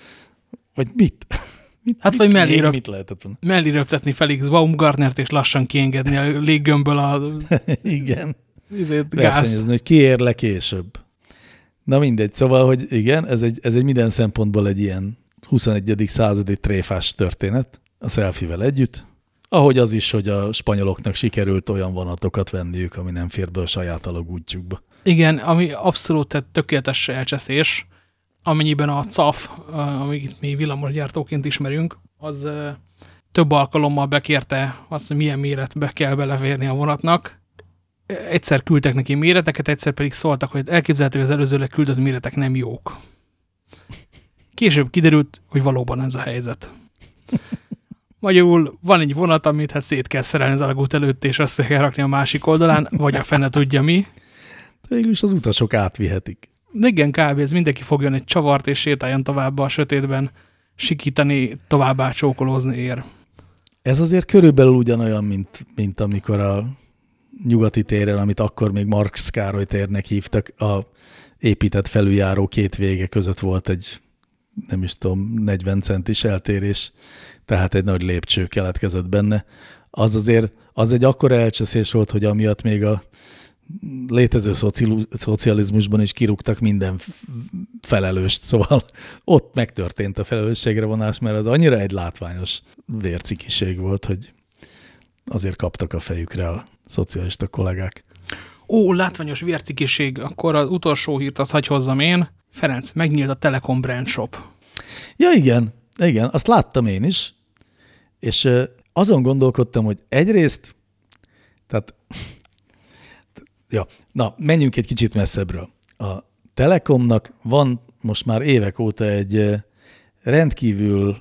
Vagy mit? mit hát mit, vagy mellé, röp, mit lehetett volna? mellé röptetni Felix Baumgartnert és lassan kiengedni a léggömből a igen. Izét, Versenyezni, hogy ki ér le később. Na mindegy, szóval, hogy igen, ez egy, ez egy minden szempontból egy ilyen 21. századi tréfás történet a selfie együtt, ahogy az is, hogy a spanyoloknak sikerült olyan vonatokat venniük, ami nem fér be a saját alagútjukba. Igen, ami abszolút tehát tökéletes elcseszés, amennyiben a CAF, amit mi villamosgyártóként ismerünk, az több alkalommal bekérte azt, hogy milyen méretbe kell beleférni a vonatnak. Egyszer küldtek neki méreteket, egyszer pedig szóltak, hogy elképzelhető, hogy az előzőleg küldött méretek nem jók. Később kiderült, hogy valóban ez a helyzet. Magyarul van egy vonat, amit hát szét kell szerelni az alagút előtt, és azt kell rakni a másik oldalán, vagy a fene tudja mi. Végülis az utasok átvihetik. De igen, kb. ez mindenki fogjon egy csavart, és sétáljon tovább a sötétben, sikítani, továbbá csókolózni ér. Ez azért körülbelül ugyanolyan, mint, mint amikor a nyugati téren, amit akkor még Marx Károly térnek hívtak, a épített felüljáró két vége között volt egy, nem is tudom, 40 centis eltérés, tehát egy nagy lépcső keletkezett benne. Az azért, az egy akkora elcseszés volt, hogy amiatt még a létező szocializmusban is kirúgtak minden felelőst, szóval ott megtörtént a felelősségre vonás, mert az annyira egy látványos vércikiség volt, hogy azért kaptak a fejükre a szocialista kollégák. Ó, látványos vércikiség, akkor az utolsó hírt azt hagy hozzam én. Ferenc, megnyílt a Telekom Brand Shop. Ja igen, igen, azt láttam én is, és azon gondolkodtam, hogy egyrészt, tehát, ja, na, menjünk egy kicsit messzebbről. A Telekomnak van most már évek óta egy rendkívül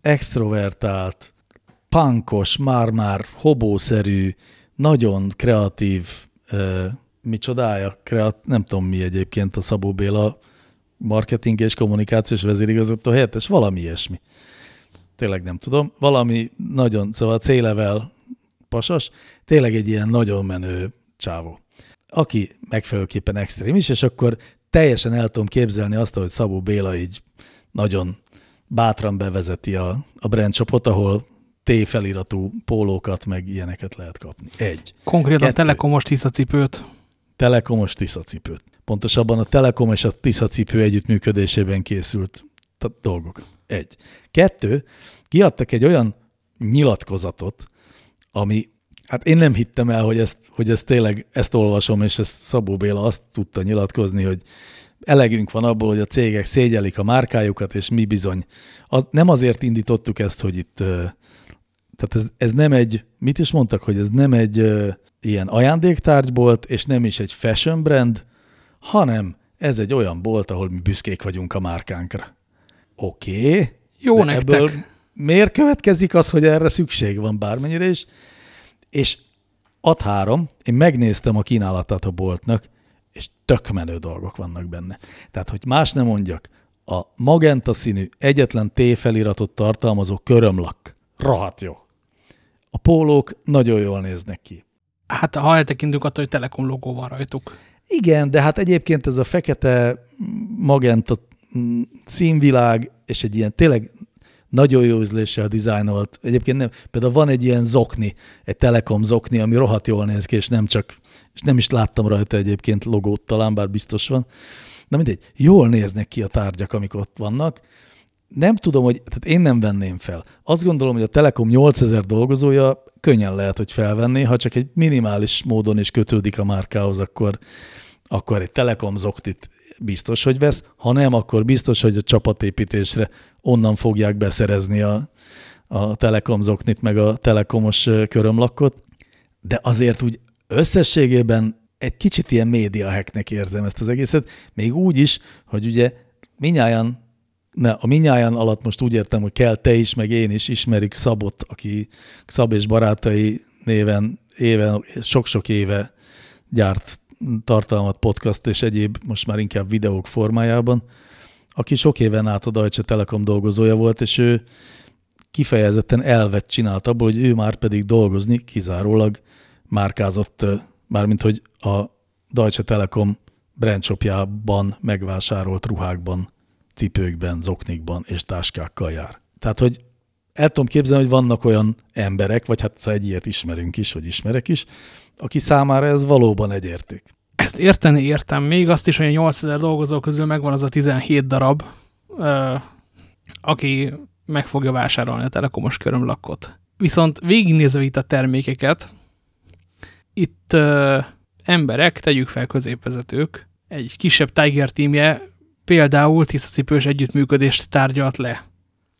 extrovertált, pankos, már-már hobószerű, nagyon kreatív, uh, micsodája, kreat, nem tudom mi egyébként a Szabó Béla marketing és kommunikációs vezérigazgató helyettes, valami ilyesmi. Tényleg nem tudom. Valami nagyon, szóval a C-level pasas, tényleg egy ilyen nagyon menő csávó, aki megfelelőképpen extrém is, és akkor teljesen el tudom képzelni azt, hogy Szabó Béla így nagyon bátran bevezeti a, a brand shopot, ahol T feliratú pólókat, meg ilyeneket lehet kapni. Egy. Konkrétan Kettő. telekomos tiszacipőt. Telekomos tiszacipőt. Pontosabban a Telekom és a tiszacipő együttműködésében készült dolgok. Egy. Kettő, kiadtak egy olyan nyilatkozatot, ami, hát én nem hittem el, hogy ezt, hogy ezt tényleg, ezt olvasom, és ezt Szabó Béla azt tudta nyilatkozni, hogy elegünk van abból, hogy a cégek szégyelik a márkájukat, és mi bizony. Az, nem azért indítottuk ezt, hogy itt, tehát ez, ez nem egy, mit is mondtak, hogy ez nem egy ilyen ajándéktárgybolt, és nem is egy fashion brand, hanem ez egy olyan bolt, ahol mi büszkék vagyunk a márkánkra. Oké. Okay, Jó nektek. Miért következik az, hogy erre szükség van bármennyire is? És ad három, én megnéztem a kínálatát a boltnak, és tök menő dolgok vannak benne. Tehát, hogy más nem mondjak, a magenta színű, egyetlen T feliratot tartalmazó körömlak. Rohadt jó. A pólók nagyon jól néznek ki. Hát ha eltekintünk attól, hogy Telekom logó van rajtuk. Igen, de hát egyébként ez a fekete magenta színvilág, és egy ilyen tényleg nagyon jó üzléssel dizájnolt. Egyébként nem, például van egy ilyen zokni, egy Telekom zokni, ami rohadt jól néz ki, és nem csak, és nem is láttam rajta egyébként logót, talán bár biztos van. Na mindegy, jól néznek ki a tárgyak, amik ott vannak. Nem tudom, hogy, tehát én nem venném fel. Azt gondolom, hogy a Telekom 8000 dolgozója könnyen lehet, hogy felvenné, ha csak egy minimális módon is kötődik a márkához, akkor, akkor egy Telekom zoktit biztos, hogy vesz, ha nem, akkor biztos, hogy a csapatépítésre onnan fogják beszerezni a, a Telekom zoknit, meg a telekomos körömlakot, de azért úgy összességében egy kicsit ilyen média hacknek érzem ezt az egészet, még úgy is, hogy ugye minnyáján, ne, a minnyáján alatt most úgy értem, hogy kell te is, meg én is ismerjük Szabot, aki Szab és barátai néven éven, sok-sok éve gyárt tartalmat, podcast és egyéb, most már inkább videók formájában, aki sok éven át a Deutsche Telekom dolgozója volt, és ő kifejezetten elvet csinált abból, hogy ő már pedig dolgozni kizárólag márkázott, mármint hogy a Deutsche Telekom brandshopjában megvásárolt ruhákban, cipőkben, zoknikban és táskákkal jár. Tehát, hogy el tudom képzelni, hogy vannak olyan emberek, vagy hát egy ilyet ismerünk is, vagy ismerek is, aki számára ez valóban egy érték. Ezt érteni értem. Még azt is, hogy a 8000 dolgozó közül megvan az a 17 darab, aki meg fogja vásárolni a telekomos körömlakot. Viszont végignézve itt a termékeket, itt ö, emberek, tegyük fel középvezetők, egy kisebb Tiger teamje például tisztacipős együttműködést tárgyalt le.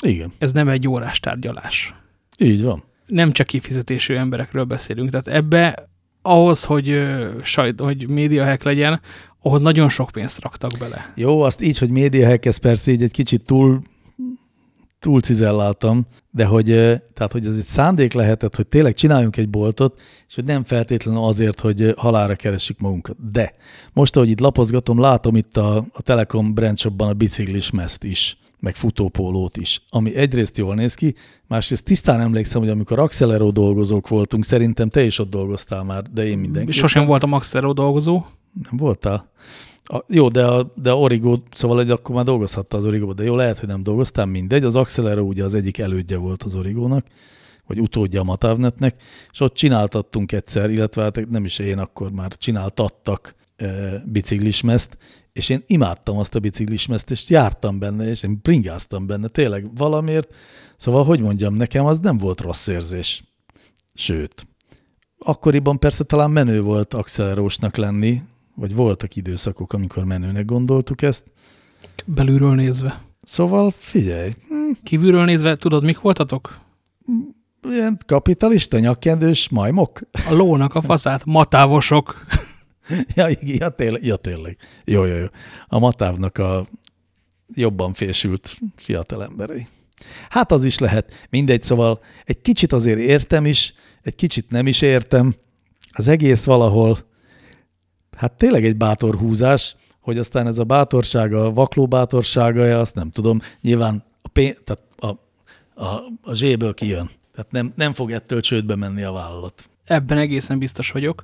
Igen. Ez nem egy órás tárgyalás. Így van. Nem csak kifizetésű emberekről beszélünk. Tehát ebbe ahhoz, hogy, sajt, hogy médiahack legyen, ahhoz nagyon sok pénzt raktak bele. Jó, azt így, hogy médiahack, ez persze így egy kicsit túl, túl cizelláltam, de hogy, tehát, hogy ez egy szándék lehetett, hogy tényleg csináljunk egy boltot, és hogy nem feltétlenül azért, hogy halára keressük magunkat. De most, ahogy itt lapozgatom, látom itt a, a Telekom brandshopban a biciklis meszt is meg futópólót is, ami egyrészt jól néz ki, másrészt tisztán emlékszem, hogy amikor Accelero dolgozók voltunk, szerintem te is ott dolgoztál már, de én mindenki. Sosem voltam Accelero dolgozó. Nem voltál? A, jó, de a, de a Origo, szóval egy akkor már dolgozhatta az Origo, de jó, lehet, hogy nem dolgoztál, mindegy. Az Accelero ugye az egyik elődje volt az Origónak, vagy utódja a Matavnetnek, és ott csináltattunk egyszer, illetve hát nem is én akkor már csináltattak biciklismezt, és én imádtam azt a biciklismezt, és jártam benne, és én bringáztam benne, tényleg valamiért. Szóval, hogy mondjam, nekem az nem volt rossz érzés. Sőt, akkoriban persze talán menő volt accelerósnak lenni, vagy voltak időszakok, amikor menőnek gondoltuk ezt. Belülről nézve. Szóval figyelj. Hm. Kívülről nézve, tudod, mik voltatok? Ilyen kapitalista nyakkendős majmok. A lónak a faszát, matávosok. ja, ja, tényleg, ja, tényleg. Jó, jó, jó. A Matávnak a jobban fésült fiatal emberei. Hát az is lehet. Mindegy, szóval egy kicsit azért értem is, egy kicsit nem is értem. Az egész valahol, hát tényleg egy bátor húzás, hogy aztán ez a bátorsága, a vakló bátorsága, azt nem tudom. Nyilván a, pén, tehát a, a, a zséből kijön. Tehát nem, nem fog ettől csődbe menni a vállalat. Ebben egészen biztos vagyok.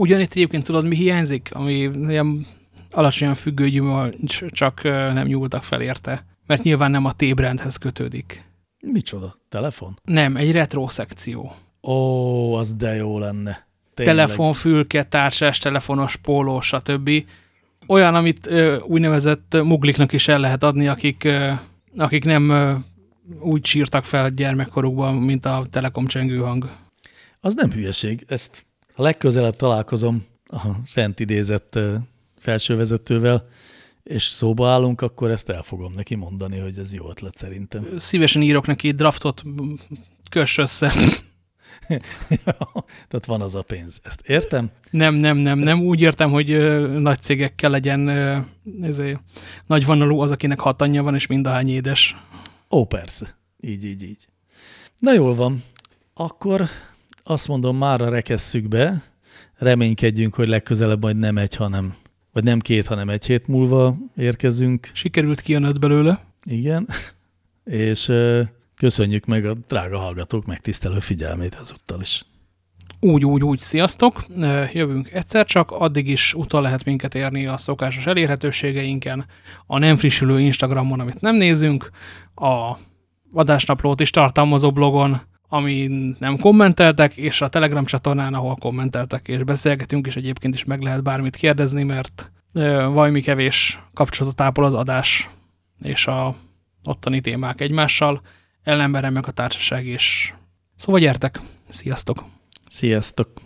Ugyanitt egyébként tudod, mi hiányzik, ami ilyen alacsonyan függő gyümölcs, csak nem nyúltak fel érte. Mert nyilván nem a T-brandhez kötődik. Micsoda? Telefon? Nem, egy retro szekció. Ó, az de jó lenne. Tényleg. Telefonfülke, társás, telefonos póló, stb. Olyan, amit ö, úgynevezett mugliknak is el lehet adni, akik, ö, akik nem ö, úgy sírtak fel gyermekkorukban, mint a Telekom csengőhang. Az nem hülyeség. Ezt a legközelebb találkozom a fent idézett felsővezetővel, és szóba állunk, akkor ezt el fogom neki mondani, hogy ez jó ötlet szerintem. Szívesen írok neki draftot, kös össze. Tehát van az a pénz. Ezt értem? Nem, nem, nem, nem. Úgy értem, hogy ö, nagy cégekkel legyen ö, ezért, nagy vonalú az, akinek hat anyja van, és mindahány édes. Ó, persze. Így, így, így. Na jól van. Akkor azt mondom, mára rekesszük be. Reménykedjünk, hogy legközelebb majd nem egy, hanem vagy nem két, hanem egy hét múlva érkezünk. Sikerült kijönöd belőle. Igen, és köszönjük meg a drága hallgatók megtisztelő figyelmét ezúttal is. Úgy, úgy, úgy, sziasztok! Jövünk egyszer csak, addig is utol lehet minket érni a szokásos elérhetőségeinken, a nem frissülő Instagramon, amit nem nézünk, a adásnaplót is tartalmazó blogon, amin nem kommenteltek, és a Telegram csatornán, ahol kommenteltek, és beszélgetünk, és egyébként is meg lehet bármit kérdezni, mert valami kevés kapcsolatot ápol az adás és a ottani témák egymással, ellenben meg a társaság is. Szóval gyertek! Sziasztok! Sziasztok!